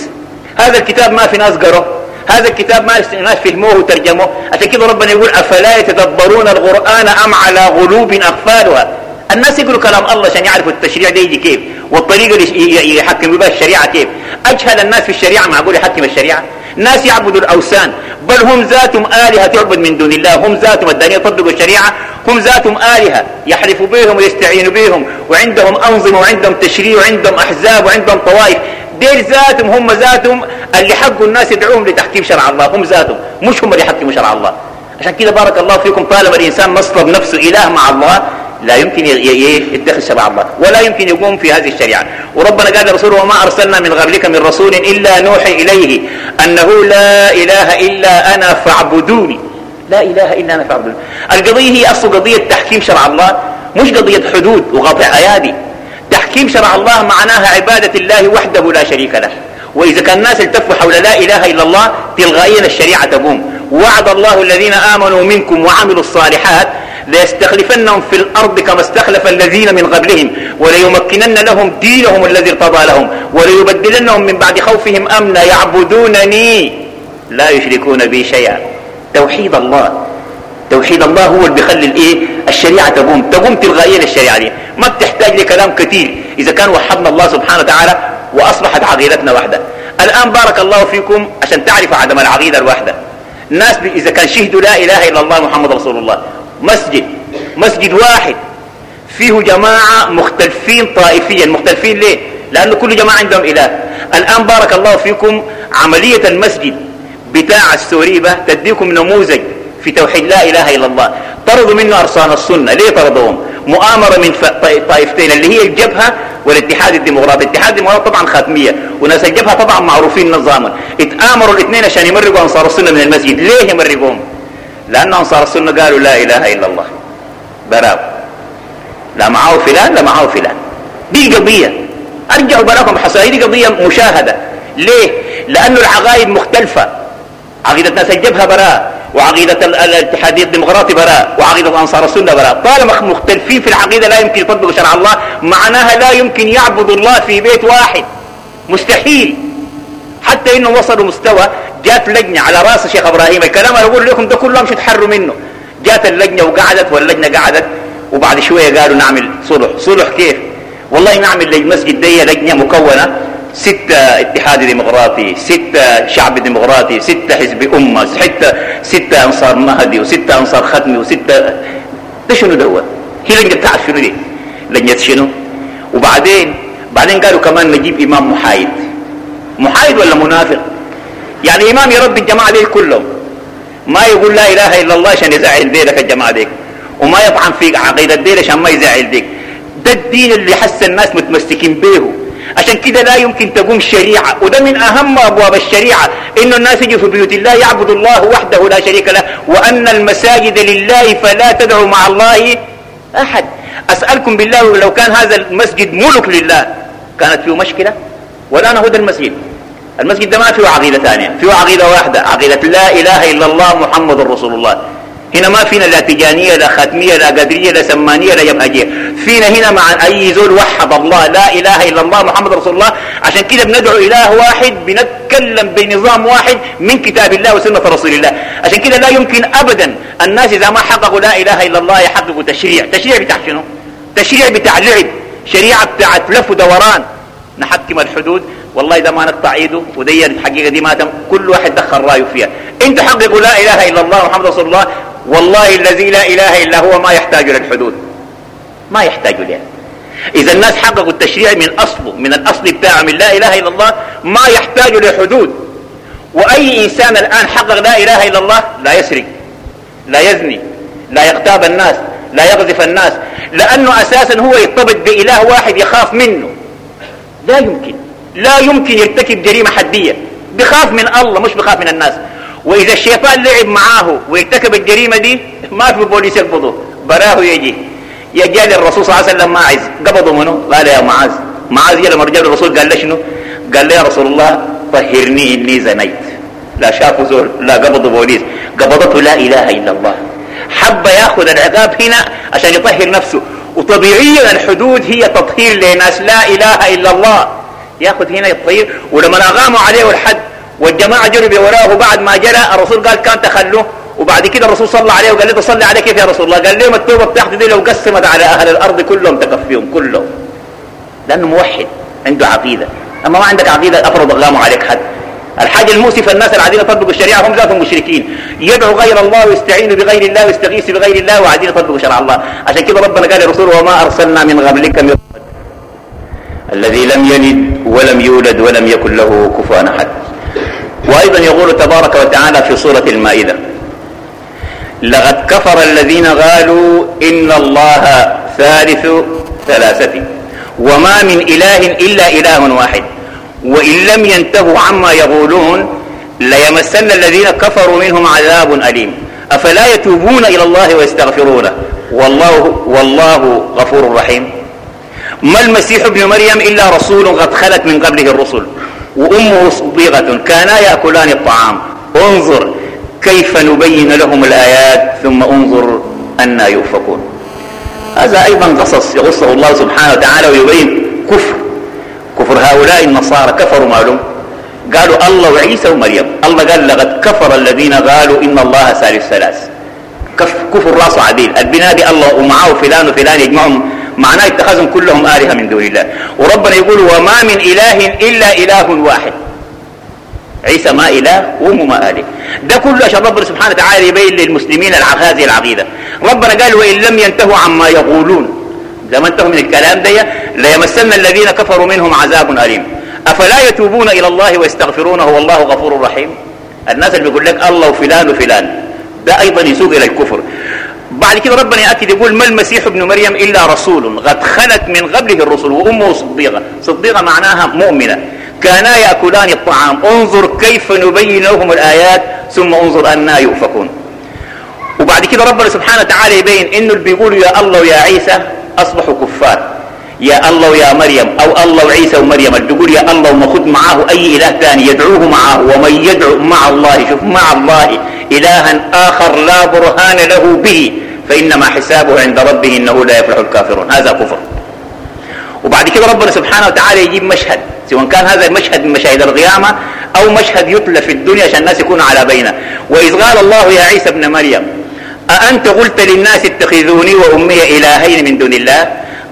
هذا الكتاب ما في ناس قرأ. هذا الكتاب ما ناس فهموه وترجموه. عشان كده ربنا يقول أفلا يتدبرون القرآن أم على غلوب أقفالها؟ الناس يقولوا كلام الله عشان يعرفوا التشريع ده يجي كيف؟ والطريقة اللي يحكموا بها الشريعة كيف؟ أجهل الناس في الشريعة معقول يحكم الشريعة. ناس يعبدوا الأوثان. بل هم ذاتهم آلهة تعبد من دون الله. هم ذاتهم الدنيا يطبقوا الشريعة. هم ذاتهم آلهة يحلفوا بهم ويستعينوا بهم. وعندهم أنظمة وعندهم تشريع وعندهم أحزاب وعندهم طوائف. دير ذاتهم هم ذاتهم اللي حقوا الناس يدعوهم لتحكيم شرع الله. هم ذاتهم. مش هم اللي يحكموا شرع الله. عشان كده بارك الله فيكم طالما الإنسان نصب نفسه إله مع الله لا يمكن يتخذ شرع الله ولا يمكن يقوم في هذه الشريعة. وربنا قال لرسوله وما أرسلنا من قبلك من رسول إلا نوحي إليه أنه لا إله إلا أنا فاعبدوني. لا إله إلا أنا فاعبدوني. القضية هي أصل قضية تحكيم شرع الله مش قضية حدود وقطع أيادي. تحكيم شرع الله معناها عبادة الله وحده لا شريك له. وإذا كان الناس التفوا حول لا إله إلا الله تلغائيا الشريعة تقوم. وعد الله الذين آمنوا منكم وعملوا الصالحات ليستخلفنهم في الأرض كما استخلف الذين من قبلهم وليمكنن لهم دينهم الذي ارتضى لهم وليبدلنهم من بعد خوفهم أمنا. يعبدونني. لا يشركون بي شيئا. توحيد الله. توحيد الله هو اللي بيخلي الإيه؟ الشريعة تقوم. تقوم تلغائيا الشريعة دي. ما بتحتاج لكلام كثير إذا كان وحدنا الله سبحانه وتعالى وأصبحت عقيدتنا واحدة الآن بارك الله فيكم عشان تعرفوا عدم العقيدة الواحده الناس إذا كان شهدوا لا إله إلا الله محمد رسول الله مسجد مسجد واحد. فيه جماعة مختلفين طائفيا. مختلفين ليه؟ لأن كل جماعة عندهم إله. الآن بارك الله فيكم عملية المسجد بتاع السوريبة تديكم نموذج في توحيد لا إله إلا الله. طردوا منه أرصان السنة. ليه طردوهم؟ مؤامرة من طائفتين اللي هي الجبهة والاتحاد الديمقراطي. الاتحاد الديمقراطي طبعا خاتمية. وناس الجبهة طبعا معروفين نظاما. اتآمروا الاثنين عشان يمرقوا أنصار السنة من المسجد. ليه يمرقوهم؟ لأن أنصار السنة قالوا لا إله إلا الله. براو. لا معه فلان لا معه فلان. دي قضية أرجعوا براكم حصائي دي قضية مشاهدة. ليه؟ لأنه العقائد مختلفة. عقيدة ناس الجبهة براء وعقيدة الاتحادية الديمقراطي براء وعقيدة أنصار السنة براء. طالما مختلفين في العقيدة لا يمكن يطبقوا شرع الله معناها لا يمكن يعبد الله في بيت واحد. مستحيل. حتى انه وصلوا مستوى جات لجنة على رأس الشيخ إبراهيم. الكلام اللي أقول لكم ده كلهم مش تحروا منه. جات اللجنة وقعدت واللجنة قعدت وبعد شوية قالوا نعمل صلح. صلح كيف؟ والله نعمل للمسجد دي لجنة مكونة. ستة اتحاد ديمقراطي ستة شعب ديمقراطي ستة حزب أمة ستة ستة أنصار مهدي وستة أنصار ختمي وستة ده شنو دوت هي لجنة بتاعت شنو دي؟ لجنة شنو؟ وبعدين بعدين قالوا كمان نجيب إمام محايد. محايد ولا منافق؟ يعني إمام يربي الجماعة دي كلهم ما يقول لا إله إلا الله عشان يزعل ديلك الجماعة ديك وما يطعن في عقيدة ديل عشان ما يزعل ديك. ده الدين اللي حس الناس متمسكين به. عشان كده لا يمكن تقوم شريعة وده من أهم أبواب الشريعة إنه الناس يجوا في بيوت الله يعبدوا الله وحده لا شريك له وأن المساجد لله فلا تدعوا مع الله أحد. أسألكم بالله لو كان هذا المسجد ملك لله كانت فيه مشكلة؟ هو ده المسجد. المسجد ده ما فيه عقيدة ثانية فيه عقيدة واحدة عقيدة لا إله إلا الله محمد رسول الله. هنا ما فينا لا تجانية لا ختمية لا قدرية لا سمانية لا يمهجية فينا هنا مع أي زول وحد الله لا إله إلا الله محمد رسول الله عشان كده بندعو إله واحد بنتكلم بنظام واحد من كتاب الله وسنة رسول الله. عشان كده لا يمكن أبدا الناس إذا ما حققوا لا إله إلا الله يحققوا تشريع. تشريع بتاع شنو؟ تشريع بتاع لعب. شريعة بتاعت لف ودوران. نحكم الحدود والله إذا ما نقطع إيده ودي الحقيقة دي ما تم كل واحد دخل رأيه فيها. أنت حققوا لا إله إلا الله محمد رسول الله والله الذي لا إله إلا هو ما يحتاج للحدود ما يحتاج لها إذا الناس حققوا التشريع من أصله من الأصل بتاعه من لا إله إلا الله ما يحتاج لحدود وأي إنسان الآن حقق لا إله إلا الله لا يسرق لا يزني لا يغتاب الناس لا يقذف الناس لأنه أساسا هو يرتبط بإله واحد يخاف منه. لا يمكن. لا يمكن يرتكب جريمة حدية. بخاف من الله مش بخاف من الناس. وإذا الشيطان لعب معاه وارتكب الجريمة دي ما في بوليس يقبضه براه يجي. يجي للرسول صلى الله عليه وسلم ماعز قبضوا منه قال يا معاذ. معاذ لما رجع الرسول قال له شنو؟ قال له يا رسول الله طهرني إني زنيت لا شافوا زول لا قبضوا بوليس. قبضته لا إله إلا الله. حب يأخذ العقاب هنا عشان يطهر نفسه. وطبيعيا الحدود هي تطهير لناس. لا إله إلا الله. ياخذ هنا يطير ولما اغاموا عليه الحد والجماعة جروا وراه بعد ما جرى الرسول قال كان تخلوه وبعد كده الرسول صلى عليه وقال له تصلي عليه كيف يا رسول الله؟ قال لهم التوبة بتاعتي دي لو قسمت على أهل الأرض كلهم تكفيهم كلهم. لأنه موحد عنده عقيدة. أما ما عندك عقيدة أفرض اغاموا عليك حد. الحاجة المؤسفة الناس العادين يطبقوا الشريعة هم ذاتهم مشركين. يدعو غير الله ويستعين بغير الله ويستغيث بغير الله وعادين يطبقوا شرع الله. عشان كده ربنا قال لرسوله وما أرسلنا من قبلك من الذي لم يلد ولم يولد ولم يكن له كفوا أحد. وأيضا يقول تبارك وتعالى في سورة المائدة لقد كفر الذين قالوا إن الله ثالث ثلاثة وما من إله إلا إله واحد وإن لم ينتهوا عما يقولون ليمسن الذين كفروا منهم عذاب أليم. أفلا يتوبون إلى الله ويستغفرونه؟ والله, والله غفور رحيم. ما المسيح ابن مريم إلا رسول قد خلت من قبله الرسل وأمه صديقة كانا يأكلان الطعام. انظر كيف نبين لهم الآيات ثم انظر أنا يؤفكون. هذا أيضا قصص يغصه الله سبحانه وتعالى ويبين كفر. كفر هؤلاء النصارى كفروا معلوم. قالوا الله وعيسى ومريم. الله قال لقد كفر الذين قالوا إن الله ثالث ثلاث. كفر راسه عديل. البناء الله ومعه فلان وفلان يجمعهم معناه اتخذهم كلهم آلهة من دون الله. وربنا يقول وما من إله إلا إله واحد. عيسى ما إله وأمه ما آله. ده كله عشان ربنا سبحانه وتعالى يبين للمسلمين هذه العقيدة. ربنا قال وإن لم ينتهوا عما يقولون. إذا ما انتهوا من الكلام ده ليمسن الذين كفروا منهم عذاب أليم. أفلا يتوبون إلى الله ويستغفرونه والله غفور رحيم. الناس اللي بيقول لك الله وفلان وفلان ده أيضا يسوق إلى الكفر. بعد كده ربنا يأكد يقول ما المسيح ابن مريم إلا رسول قد خلت من قبله الرسل وأمه صديقة. صديقة معناها مؤمنة. كانا يأكلان الطعام. انظر كيف نبين لهم الآيات ثم انظر أنا يؤفكون. وبعد كده ربنا سبحانه وتعالى يبين إنه اللي بيقولوا يا الله ويا عيسى أصبحوا كفار. يا الله ويا مريم. أو الله وعيسى ومريم. اللي بيقول يا الله وما خذ معاه أي إله ثاني يدعوه معه ومن يدعو مع الله؟ شوف مع الله إلها آخر لا برهان له به. فإنما حسابه عند ربه إنه لا يفلح الكافرون. هذا كفر. وبعد كده ربنا سبحانه وتعالى يجيب مشهد. سواء كان هذا المشهد من مشاهد القيامة أو مشهد يتلى في الدنيا عشان الناس يكونوا على بينه وإذ قال الله يا عيسى ابن مريم أأنت قلت للناس اتخذوني وأمي إلهين من دون الله؟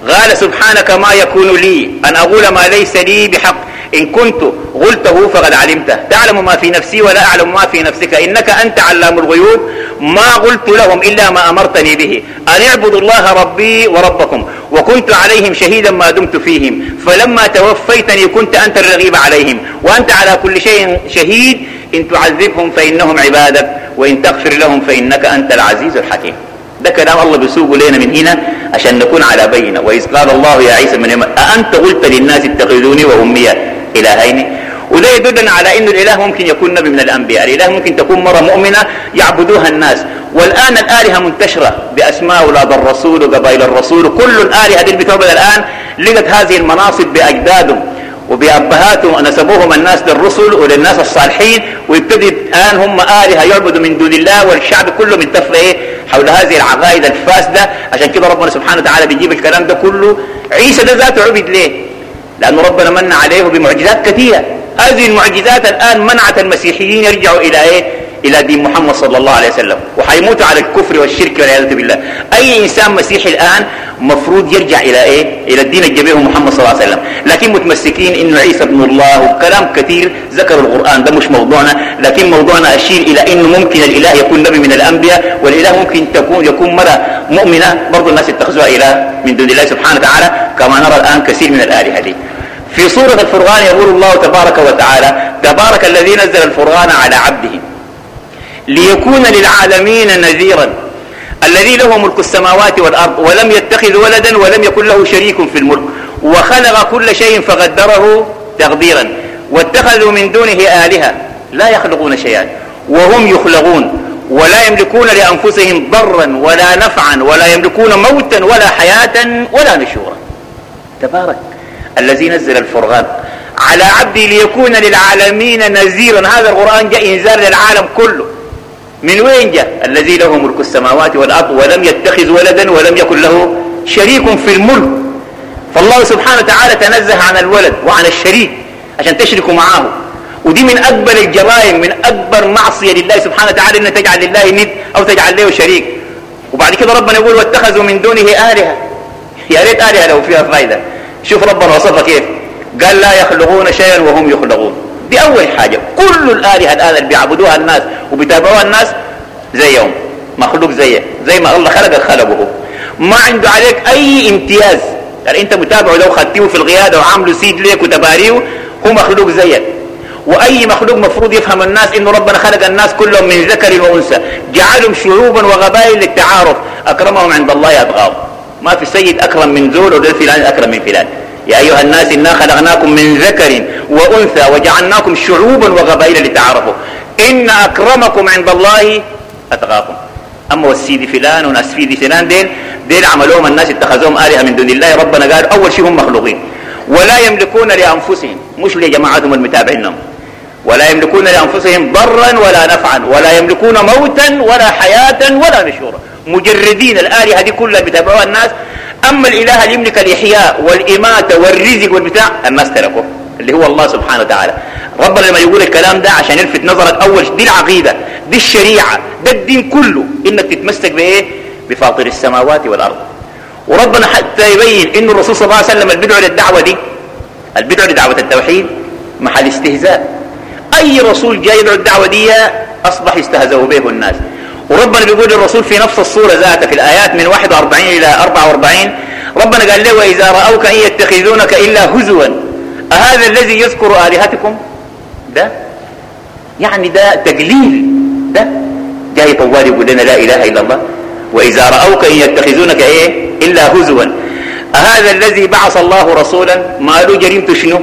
قال سبحانك ما يكون لي أن أقول ما ليس لي بحق. إن كنت قلته فقد علمته. تعلم ما في نفسي ولا أعلم ما في نفسك. إنك أنت علام الغيوب. ما قلت لهم إلا ما أمرتني به. أن اعبدوا الله ربي وربكم. وكنت عليهم شهيدا ما دمت فيهم. فلما توفيتني كنت أنت الرغيب عليهم. وأنت على كل شيء شهيد. إن تعذبهم فإنهم عبادك. وإن تغفر لهم فإنك أنت العزيز الحكيم. ده كلام الله بيسوق لنا من هنا عشان نكون على بينة. وإذ قال الله يا عيسى من يمن أأنت قلت للناس اتخذوني وأمي إلهين. وده يدلنا على إنه الإله ممكن يكون نبي من الأنبياء. الإله ممكن تكون مرة مؤمنة يعبدوها الناس. والآن الآلهة منتشرة بأسماء أولاد الرسول وقبائل الرسول. كل الالهه دي بتعبد الآن لقت هذه المناصب بأجدادهم وبأبهاتهم نسبوهم الناس للرسل وللناس الصالحين. ويبتدي الآن هم آلهة يعبدوا من دون الله والشعب كله متفق إيه؟ حول هذه العقائد الفاسدة. عشان كده ربنا سبحانه وتعالى بيجيب الكلام ده كله. عيسى ده ذاته عبد ليه؟ لأنه ربنا من عليه بمعجزات كثيرة. هذه المعجزات الآن منعت المسيحيين يرجعوا إلى إيه؟ إلى دين محمد صلى الله عليه وسلم. وحيموتوا على الكفر والشرك والعياذ بالله. أي إنسان مسيحي الآن مفروض يرجع إلى إيه؟ إلى الدين الجبيه محمد صلى الله عليه وسلم. لكن متمسكين إنه عيسى ابن الله وكلام كثير ذكر القرآن. ده مش موضوعنا. لكن موضوعنا أشير إلى إنه ممكن الإله يكون نبي من الأنبياء والإله ممكن تكون يكون مرة مؤمنة. برضو الناس يتخذوها إله من دون الله سبحانه وتعالى. كما نرى الآن كثير من الآلهة دي. في سورة الفرقان يقول الله تبارك وتعالى تبارك الذي نزل الفرقان على عبده. ليكون للعالمين نذيرا. الذي له ملك السماوات والأرض ولم يتخذ ولدا ولم يكن له شريك في الملك وخلق كل شيء فقدره تقديرا. واتخذوا من دونه آلهة لا يخلقون شيئا وهم يخلقون. ولا يملكون لأنفسهم ضرا ولا نفعا ولا يملكون موتا ولا حياة ولا نشورا. تبارك الذي نزل الفرغان على عبدي ليكون للعالمين نذيرا. هذا القرآن جاء إنذار للعالم كله. من وين جاء؟ الذي له ملك السماوات والأرض ولم يتخذ ولدا ولم يكن له شريك في الملك. فالله سبحانه وتعالى تنزه عن الولد وعن الشريك عشان تشركوا معاه. ودي من أكبر الجرائم من أكبر معصية لله سبحانه وتعالى أن تجعل لله ند أو تجعل له شريك. وبعد كده ربنا يقول واتخذوا من دونه آلهة. يا ريت آلهة لو فيها فايدة. شوف ربنا وصفها كيف. قال لا يخلقون شيئا وهم يخلقون. دي أول حاجة كل الآلهة الآن اللي بيعبدوها الناس وبيتابعوها الناس زيهم مخلوق زيه زي ما الله خلقك خلقه. ما عنده عليك أي امتياز. يعني أنت متابعه لو خدتيه في القيادة وعامله سيد ليك وتباريه هو مخلوق زيك وأي مخلوق مفروض يفهم الناس إنه ربنا خلق الناس كلهم من ذكر وأنثى جعلهم شعوبا وغبائل للتعارف. أكرمهم عند الله اتقاهم ما في سيد أكرم من زول ولا فلان أكرم من فلان. يا أيها الناس إنا خلقناكم من ذكر وأنثى وجعلناكم شعوبا وغبائل لتعارفوا. إن أكرمكم عند الله أتقاكم. أما والسيد فلان وناس سيدي فلان دين دين عملوهم الناس اتخذوهم آلهة من دون الله. ربنا قال أول شيء هم مخلوقين. ولا يملكون لأنفسهم مش لجماعتهم المتابعين ولا يملكون لأنفسهم ضرا ولا نفعا ولا يملكون موتا ولا حياة ولا نشورا. مجردين الآلهة دي كلها بتابعوها الناس. أما الإله اللي يملك الإحياء والإماتة والرزق والبتاع الناس تركوه اللي هو الله سبحانه وتعالى. ربنا لما يقول الكلام ده عشان يلفت نظرك أول دي العقيدة دي الشريعة ده الدين كله إنك تتمسك بإيه؟ بفاطر السماوات والأرض. وربنا حتى يبين إنه الرسول صلى الله عليه وسلم البدع للدعوة دي البدع لدعوة التوحيد محل استهزاء. أي رسول جاي يدعو الدعوة دي أصبح يستهزئوا به الناس. وربنا بيقول للرسول في نفس الصورة ذاتها في الآيات من 41 إلى 44 ربنا قال له وإذا رأوك إن يتخذونك إلا هزوا أهذا الذي يذكر آلهتكم؟ ده؟ يعني ده تقليل ده؟ جاي طوال يقول لنا لا إله إلا الله وإذا رأوك إن يتخذونك إيه؟ إلا هزوا. أهذا الذي بعث الله رسولا ما له جريمته شنو؟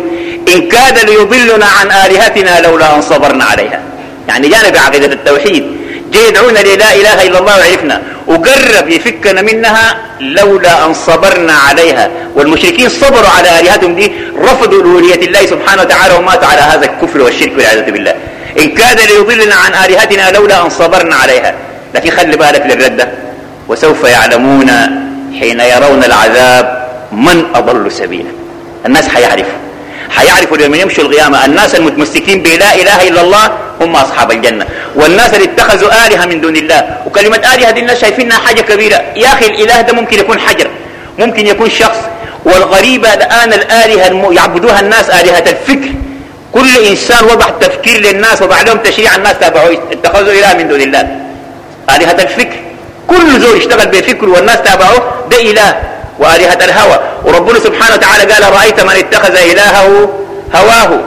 إن كاد ليضلنا عن آلهتنا لولا أن صبرنا عليها. يعني جانا بعقيدة التوحيد. جاي يدعونا للا إله إلا الله وعرفنا. وقرب يفكنا منها لولا أن صبرنا عليها. والمشركين صبروا على آلهتهم دي رفضوا الأولية الله سبحانه وتعالى وماتوا على هذا الكفر والشرك والعياذ بالله. إن كاد ليضلنا عن آلهتنا لولا أن صبرنا عليها. لكن خلي بالك للردة وسوف يعلمون حين يرون العذاب من أضل سبيلا. الناس حيعرفوا. حيعرفوا لما يمشوا القيامة. الناس المتمسكين بلا إله إلا الله هم أصحاب الجنة. والناس اللي اتخذوا آلهة من دون الله. وكلمة آلهة دي الناس شايفينها حاجة كبيرة. يا أخي الإله ده ممكن يكون حجر. ممكن يكون شخص. والغريبة الآن الآلهة. يعبدوها الناس آلهة الفكر. كل إنسان وضع تفكير للناس وضع لهم تشريع الناس تابعوا اتخذوا إله من دون الله. آلهة الفكر. كل زول اشتغل بفكر والناس تابعوه ده إله. وآلهة الهوى. وربنا سبحانه وتعالى قال رأيت من اتخذ إلهه هواه.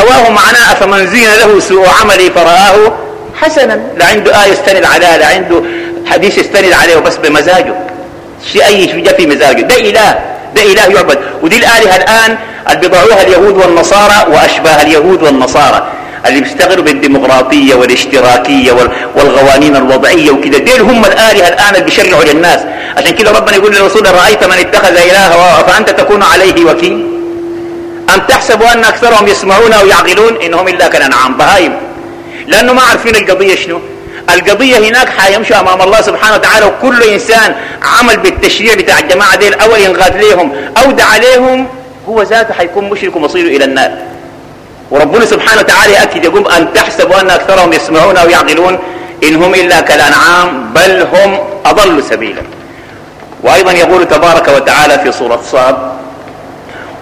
هواه معناه فمن زين له سوء عملي فرآه حسنا. لا عنده آية يستند عليها لا عنده حديث يستند عليه بس بمزاجه. شيء أي شيء في مزاجه. ده إله ده إله يعبد. ودي الآلهة الآن اللي بيضعوها اليهود والنصارى وأشباه اليهود والنصارى. اللي بيشتغلوا بالديمقراطية والاشتراكية والقوانين الوضعية وكده. ديل هم الآلهة الآن اللي بيشرعوا للناس. عشان كده ربنا يقول للرسول رايت من اتخذ الها فانت تكون عليه وكيل؟ أم تحسب أن أكثرهم يسمعون أو يعقلون؟ إنهم إلا كالانعام بهايم. لأنه ما عارفين القضية شنو. القضية هناك حيمشوا أمام الله سبحانه وتعالى وكل إنسان عمل بالتشريع بتاع الجماعة ديل أو ينغاد ليهم أو دعا عليهم هو ذاته حيكون مشرك ومصيره إلى النار. وربنا سبحانه وتعالى يأكد يقول أن تحسبوا أن أكثرهم يسمعون أو يعقلون؟ إن هم إلا كالأنعام بل هم أضل سبيلا. وأيضا يقول تبارك وتعالى في سورة صاد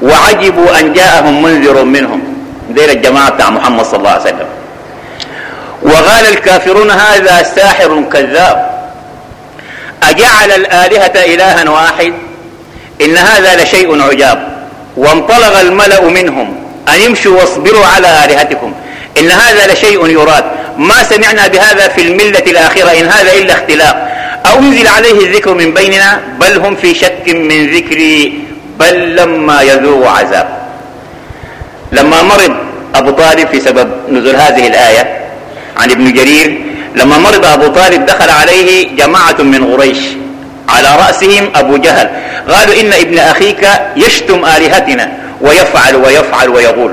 وعجبوا أن جاءهم منذر منهم. دير الجماعة بتاع محمد صلى الله عليه وسلم. وقال الكافرون هذا ساحر كذاب. أجعل الآلهة إلها واحد؟ إن هذا لشيء عجاب. وانطلق الملأ منهم أن يمشوا واصبروا على آلهتكم. إن هذا لشيء يراد. ما سمعنا بهذا في الملة الآخرة إن هذا إلا اختلاق. أو أنزل عليه الذكر من بيننا؟ بل هم في شك من ذكري. بل لما يذوق عذاب. لما مرض أبو طالب في سبب نزول هذه الآية عن ابن جرير لما مرض أبو طالب دخل عليه جماعة من قريش على رأسهم أبو جهل. قالوا إن ابن أخيك يشتم آلهتنا ويفعل ويفعل ويقول.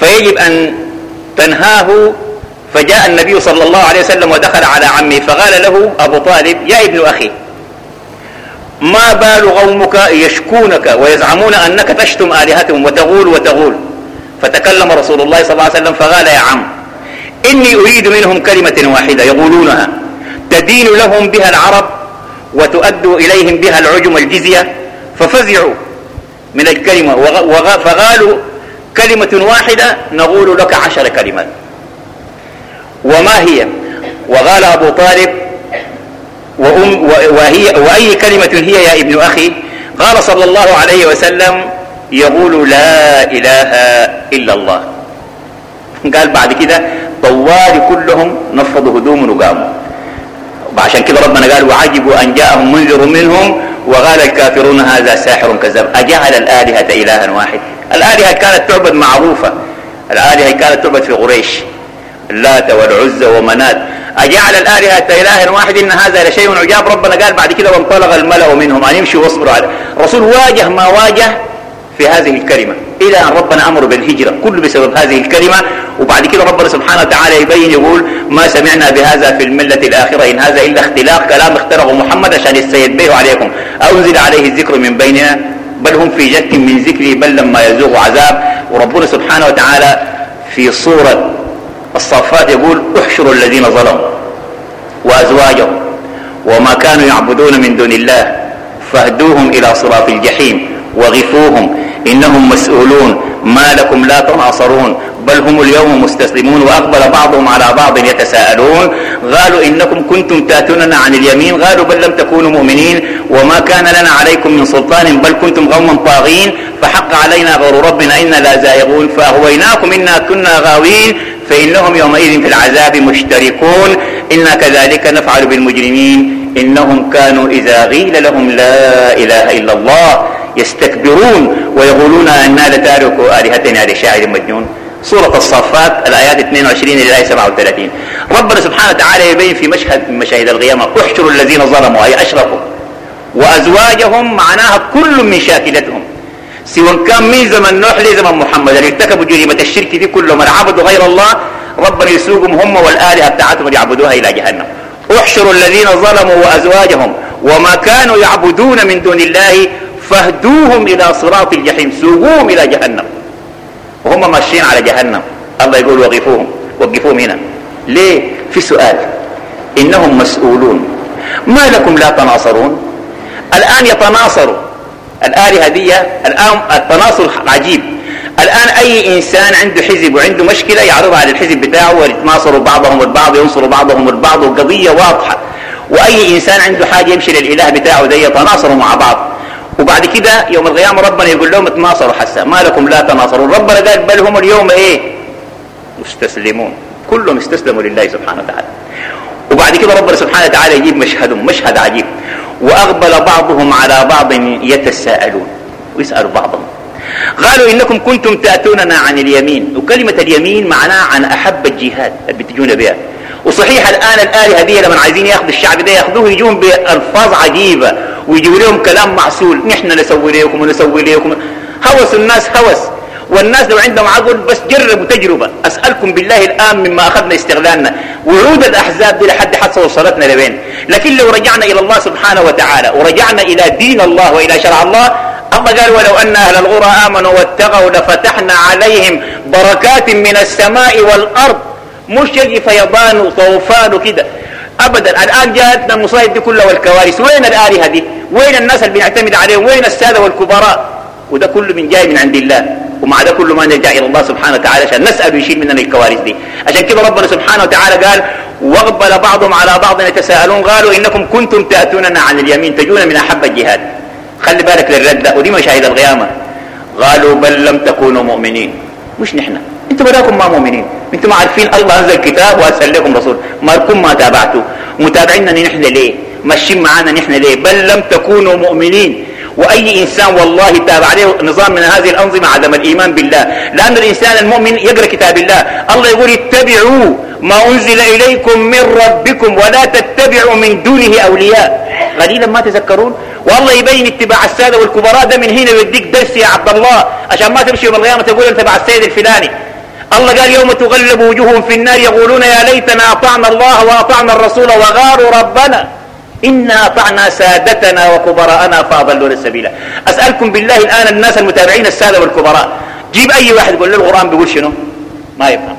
فيجب أن تنهاه. فجاء النبي صلى الله عليه وسلم ودخل على عمه فقال له أبو طالب يا ابن أخي ما بال قومك يشكونك ويزعمون أنك تشتم آلهتهم وتغول وتغول. فتكلم رسول الله صلى الله عليه وسلم فقال يا عم إني أريد منهم كلمة واحدة يقولونها. تدين لهم بها العرب وتؤدوا إليهم بها العجم الجزية. ففزعوا من الكلمة فقالوا كلمة واحدة نقول لك عشر كلمات. وما هي؟ وقال أبو طالب وأم وهي وأي كلمة هي يا ابن أخي؟ قال صلى الله عليه وسلم يقول لا إله إلا الله. قال بعد كده طوال كلهم نفضوا هدوم وقاموا وعشان كده ربنا قال وعجبوا أن جاءهم منذر منهم وقال الكافرون هذا ساحر كذاب. أجعل الآلهة إلها واحد. الآلهة كانت تعبد معروفة. الآلهة كانت تعبد في قريش. اللات والعزى ومنات. أجعل الآلهة إله واحد إن هذا لشيء عجاب. ربنا قال بعد كده وانطلق الملأ منهم. أن يمشوا واصبروا عليه الرسول. واجه ما واجه في هذه الكلمة. إلى أن ربنا أمر بالهجرة. كل بسبب هذه الكلمة. وبعد كده ربنا سبحانه وتعالى يبين يقول ما سمعنا بهذا في الملة الآخرة. إن هذا إلا اختلاف كلام اخترعه محمد عشان يستيد به عليكم. أنزل عليه الذكر من بيننا. بل هم في جك من ذكري. بل لما يزوغ عذاب. وربنا سبحانه وتعالى في صورة الصافات يقول احشروا الذين ظلموا وأزواجهم وما كانوا يعبدون من دون الله فاهدوهم إلى صراط الجحيم وغفوهم إنهم مسؤولون ما لكم لا تناصرون بل هم اليوم مستسلمون وأقبل بعضهم على بعض يتساءلون قالوا إنكم كنتم تأتوننا عن اليمين قالوا بل لم تكونوا مؤمنين وما كان لنا عليكم من سلطان بل كنتم قوما طاغين فحق علينا غير ربنا إنا لا زائغون فأغويناكم إنا كنا غاوين فإنهم يومئذ في العذاب مشتركون. إنا كذلك نفعل بالمجرمين. إنهم كانوا إذا غيل لهم لا إله إلا الله يستكبرون ويقولون أنا لتاركوا آلهتنا لشاعر مجنون. سورة الصفات الآيات 22 إلى الآية 37 ربنا سبحانه وتعالى يبين في مشهد من مشاهد القيامة احشروا الذين ظلموا أي أشركوا. وأزواجهم معناها كل من شاكلتهم. سواء كان من زمن نوح لزمن محمد؟ اللي ارتكبوا جريمة الشرك دي كلهم. عبدوا غير الله ربنا يسوقهم هم والآلهة بتاعتهم يعبدوها إلى جهنم. احشروا الذين ظلموا وأزواجهم وما كانوا يعبدون من دون الله فاهدوهم إلى صراط الجحيم سوقوهم إلى جهنم. وهم ماشيين على جهنم. الله يقول وقفوهم وقفوهم هنا. ليه؟ في سؤال. إنهم مسؤولون. ما لكم لا تناصرون؟ الآن يتناصروا. الآلهة دي الآن التناصر عجيب. الآن أي إنسان عنده حزب وعنده مشكلة يعرضها على الحزب بتاعه ويتناصروا بعضهم البعض ينصروا بعضهم البعض وقضية واضحة. وأي إنسان عنده حاجة يمشي للإله بتاعه ده يتناصروا مع بعض. وبعد كده يوم القيامة ربنا يقول لهم تناصروا حسا ما لكم لا تناصرون. ربنا قال بل هم اليوم إيه؟ مستسلمون. كلهم استسلموا لله سبحانه وتعالى. وبعد كده ربنا سبحانه وتعالى يجيب مشهدهم مشهد عجيب. وأقبل بعضهم على بعض يتساءلون. ويسألوا بعضهم. قالوا إنكم كنتم تأتوننا عن اليمين. وكلمة اليمين معناها عن أحب الجهاد اللي بتجون بها. وصحيح الآن الآلهة دي لما عايزين ياخذوا الشعب ده ياخذوه يجون بألفاظ عجيبة. ويجيبوا لهم كلام معسول. نحن نسوي لكم ونسوي لكم. هوس الناس هوس. والناس لو عندهم عقل بس جربوا تجربة. أسألكم بالله الآن مما أخذنا استغلالنا. وعود الأحزاب دي لحد حتى وصلتنا لبين لكن لو رجعنا إلى الله سبحانه وتعالى ورجعنا إلى دين الله وإلى شرع الله الله قال ولو أن أهل الغرى آمنوا واتقوا لفتحنا عليهم بركات من السماء والأرض. مش يجي فيضان وطوفان وكده. ابدا الآن جاءتنا المصايب دي كلها والكوارث. وين الآلهة دي؟ وين الناس اللي بنعتمد عليهم؟ وين السادة والكبراء؟ وده كله من جاي من عند الله. ومع ده كله ما نرجع إلى الله سبحانه وتعالى عشان نسأل ويشيل مننا الكوارث دي. عشان كده ربنا سبحانه وتعالى قال وأقبل بعضهم على بعض يتساءلون. قالوا إنكم كنتم تأتوننا عن اليمين تجون من أحب الجهاد. خلي بالك للرد ده ودي مشاهد القيامة. قالوا بل لم تكونوا مؤمنين. مش نحن. أنتم بداكم ما مؤمنين. أنتم عارفين الله أنزل كتاب وأرسل لكم رسول. ما لكم ما تابعتوا متابعيننا نحن ليه؟ ماشيين معانا نحن ليه؟ بل لم تكونوا مؤمنين. وأي إنسان والله تابع عليه نظام من هذه الأنظمة عدم الإيمان بالله. لأن الإنسان المؤمن يقرأ كتاب الله. الله يقول اتبعوا ما أنزل إليكم من ربكم ولا تتبعوا من دونه أولياء. قليلا ما تذكرون؟ والله يبين اتباع السادة والكبراء. ده من هنا يديك درس يا عبد الله. عشان ما تمشي يوم القيامة تقول أنت تبع السيد الفلاني. الله قال يوم تغلب وجوههم في النار يقولون يا ليتنا أطعنا الله وأطعنا الرسول وغاروا ربنا. إنا أطعنا سادتنا وكبراءنا فأضلونا السبيل أسألكم بالله الآن الناس المتابعين السادة والكبراء. جيب أي واحد يقول له القرآن بيقول شنو؟ ما يفهم.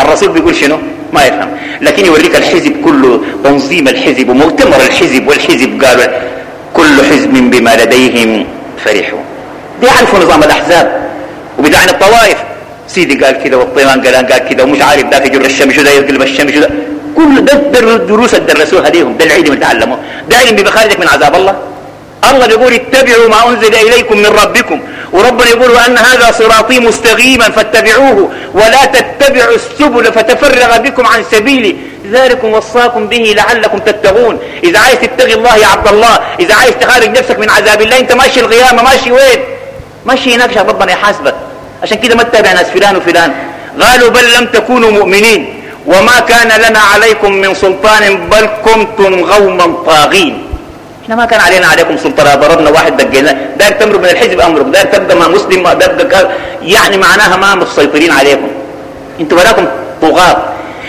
الرسول بيقول شنو؟ ما يفهم. لكن يوريك الحزب كله تنظيم الحزب ومؤتمر الحزب والحزب قالوا كل حزب بما لديهم فرحون بيعرفوا نظام الأحزاب وبدعن الطوائف. سيدي قال كذا والطيران قال قال كذا ومش عارف ذاك يجر الشمس وده يقلب الشمس وده كل ده الدروس اللي درسوها ليهم ده العلم اللي تعلموه ده علم بخارجك من عذاب الله. الله بيقول اتبعوا ما أنزل إليكم من ربكم. وربنا يقول وأن هذا صراطي مستقيما فاتبعوه ولا تتبعوا السبل فتفرغ بكم عن سبيلي. ذلكم وصاكم به لعلكم تتقون. إذا عايز تتقي الله يا عبد الله إذا عايز تخارج نفسك من عذاب الله أنت ماشي القيامة ماشي وين؟ ماشي هناك ربنا يحاسبك عشان كده ما تتابع ناس فلان وفلان. قالوا بل لم تكونوا مؤمنين. وما كان لنا عليكم من سلطان بل كنتم غوما طاغين. إحنا ما كان علينا عليكم سلطان ضربنا واحد دقينا. داير تمرق من الحزب أمرك داير تبقى مع مسلم داير يعني معناها ما مسيطرين عليكم. أنتوا ولاكم طغاة.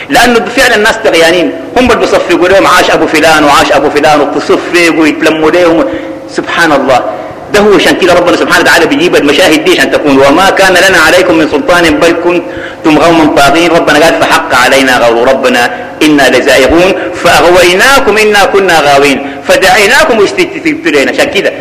لأنه فعلا الناس تغيانين هم اللي بيصفقوا لهم عاش أبو فلان وعاش أبو فلان وتصفقوا ويتلموا لهم سبحان الله. ده هو عشان كده ربنا سبحانه وتعالى بيجيب المشاهد دي عشان تكون. وما كان لنا عليكم من سلطان بل كنتم قوما طاغين. ربنا قال فحق علينا غور ربنا إنا لزائغون. فأغويناكم إنا كنا غاوين. فدعيناكم واستجبتوا لنا عشان كده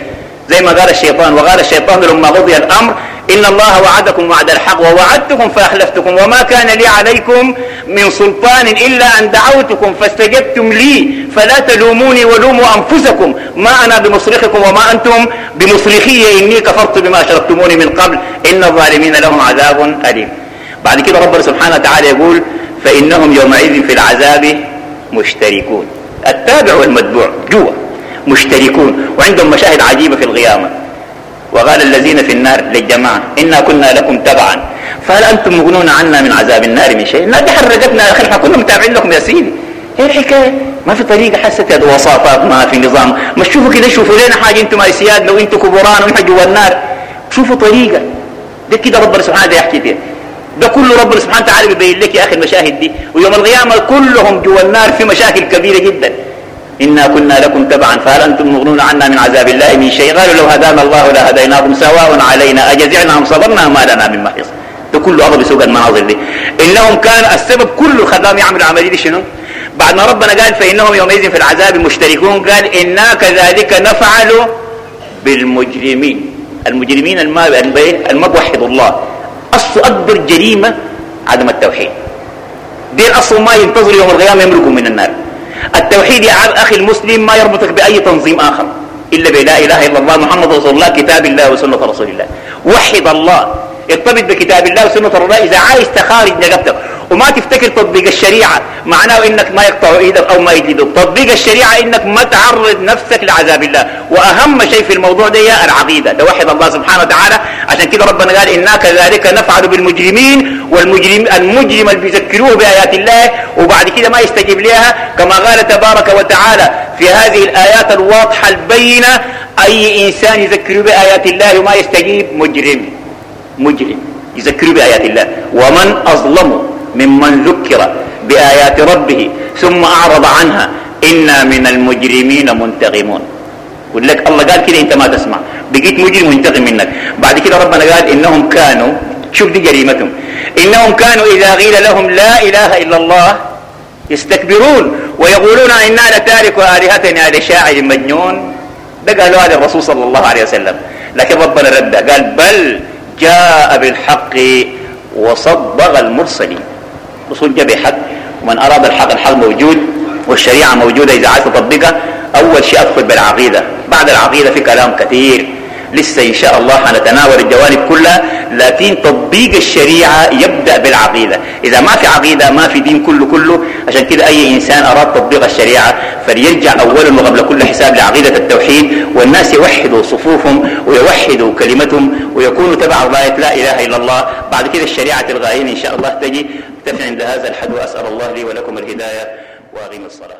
زي ما قال الشيطان وقال الشيطان لما قضي الأمر إن الله وعدكم وعد الحق ووعدتكم فأخلفتكم وما كان لي عليكم من سلطان إلا أن دعوتكم فاستجبتم لي فلا تلوموني ولوموا أنفسكم. ما أنا بمصرخكم وما أنتم بمصرخي إني كفرت بما أشركتموني من قبل. إن الظالمين لهم عذاب أليم. بعد كده ربنا سبحانه وتعالى يقول فإنهم يومئذ في العذاب مشتركون. التابع والمتبوع جوا. مشتركون وعندهم مشاهد عجيبة في القيامة. وقال الذين في النار للجماعة إنا كنا لكم تبعا. فهل أنتم مغنون عنا من عذاب النار من شيء؟ النار دي حرقتنا يا أخي إحنا كنا متابعين لكم يا سيدي. إيه الحكاية؟ ما في طريقة حست يد وساطات ما في نظام. ما تشوفوا كده؟ شوفوا لنا حاجة أنتم يا سياد لو أنتم كبران ونحن جوا النار. شوفوا طريقة. ده كده ربنا سبحانه يحكي فيها. ده كله ربنا سبحانه وتعالى بيبين لك يا أخي المشاهد دي. ويوم القيامة كلهم جوا النار في مشاكل كبيرة جدا. إنا كنا لكم تبعا فهل أنتم مغنون عنا من عذاب الله من شيء؟ قالوا لو هدانا الله لهديناكم سواء علينا أجزعنا أم صبرنا ما لنا من محيص. ده كله أضرب سوق المناظر دي. إنهم كان السبب كله خلاهم يعملوا العملية دي شنو؟ بعد ما ربنا قال فإنهم يومئذ في العذاب مشتركون قال إنا كذلك نفعل بالمجرمين. المجرمين الما بوحدوا الله. أصل أكبر جريمة عدم التوحيد. دي الأصل ما ينتظر يوم القيامة يمرقوا من النار. التوحيد يا أخي المسلم ما يربطك بأي تنظيم آخر إلا بلا إله إلا الله محمد رسول الله كتاب الله وسنة رسول الله. وحد الله. ارتبط بكتاب الله وسنة الله. إذا عايز تخارج نجبتك وما تفتكر تطبيق الشريعة معناه إنك ما يقطع إيدك أو ما يجلدك. تطبيق الشريعة إنك ما تعرض نفسك لعذاب الله. وأهم شيء في الموضوع ده العقيدة. ده وحد الله سبحانه وتعالى. عشان كده ربنا قال إنا كذلك نفعل بالمجرمين. والمجرم المجرم اللي بيذكروه بآيات الله وبعد كده ما يستجيب لها كما قال تبارك وتعالى في هذه الآيات الواضحة البينة أي إنسان يذكره بآيات الله وما يستجيب مجرم. مجرم. يذكره بآيات الله. ومن أظلم ممن ذكر بآيات ربه ثم أعرض عنها إنا من المجرمين منتقمون. يقول لك الله قال كده أنت ما تسمع. بقيت مجرم منتقم منك. بعد كده ربنا قال إنهم كانوا شوف دي جريمتهم. إنهم كانوا إذا قيل لهم لا إله إلا الله يستكبرون ويقولون إنا لتارك آلهتنا لشاعر مجنون. ده قالوا هذا الرسول صلى الله عليه وسلم. لكن ربنا رد قال بل جاء بالحق وصدق المرسلين. رسول جاب حق ومن أراد الحق الحق موجود. والشريعة موجودة. إذا عايز تطبقها أول شيء أدخل بالعقيدة. بعد العقيدة في كلام كثير. لسه إن شاء الله حنتناول الجوانب كلها لكن تطبيق الشريعة يبدأ بالعقيدة. إذا ما في عقيدة ما في دين كله كله عشان كده أي إنسان أراد تطبيق الشريعة فليرجع أولا وقبل كل حساب لعقيدة التوحيد والناس يوحدوا صفوفهم ويوحدوا كلمتهم ويكونوا تبع غاية لا إله إلا الله. بعد كده الشريعة الغايين إن شاء الله تجي. تفي عند هذا الحد وأسأل الله لي ولكم الهداية وأقيم الصلاة.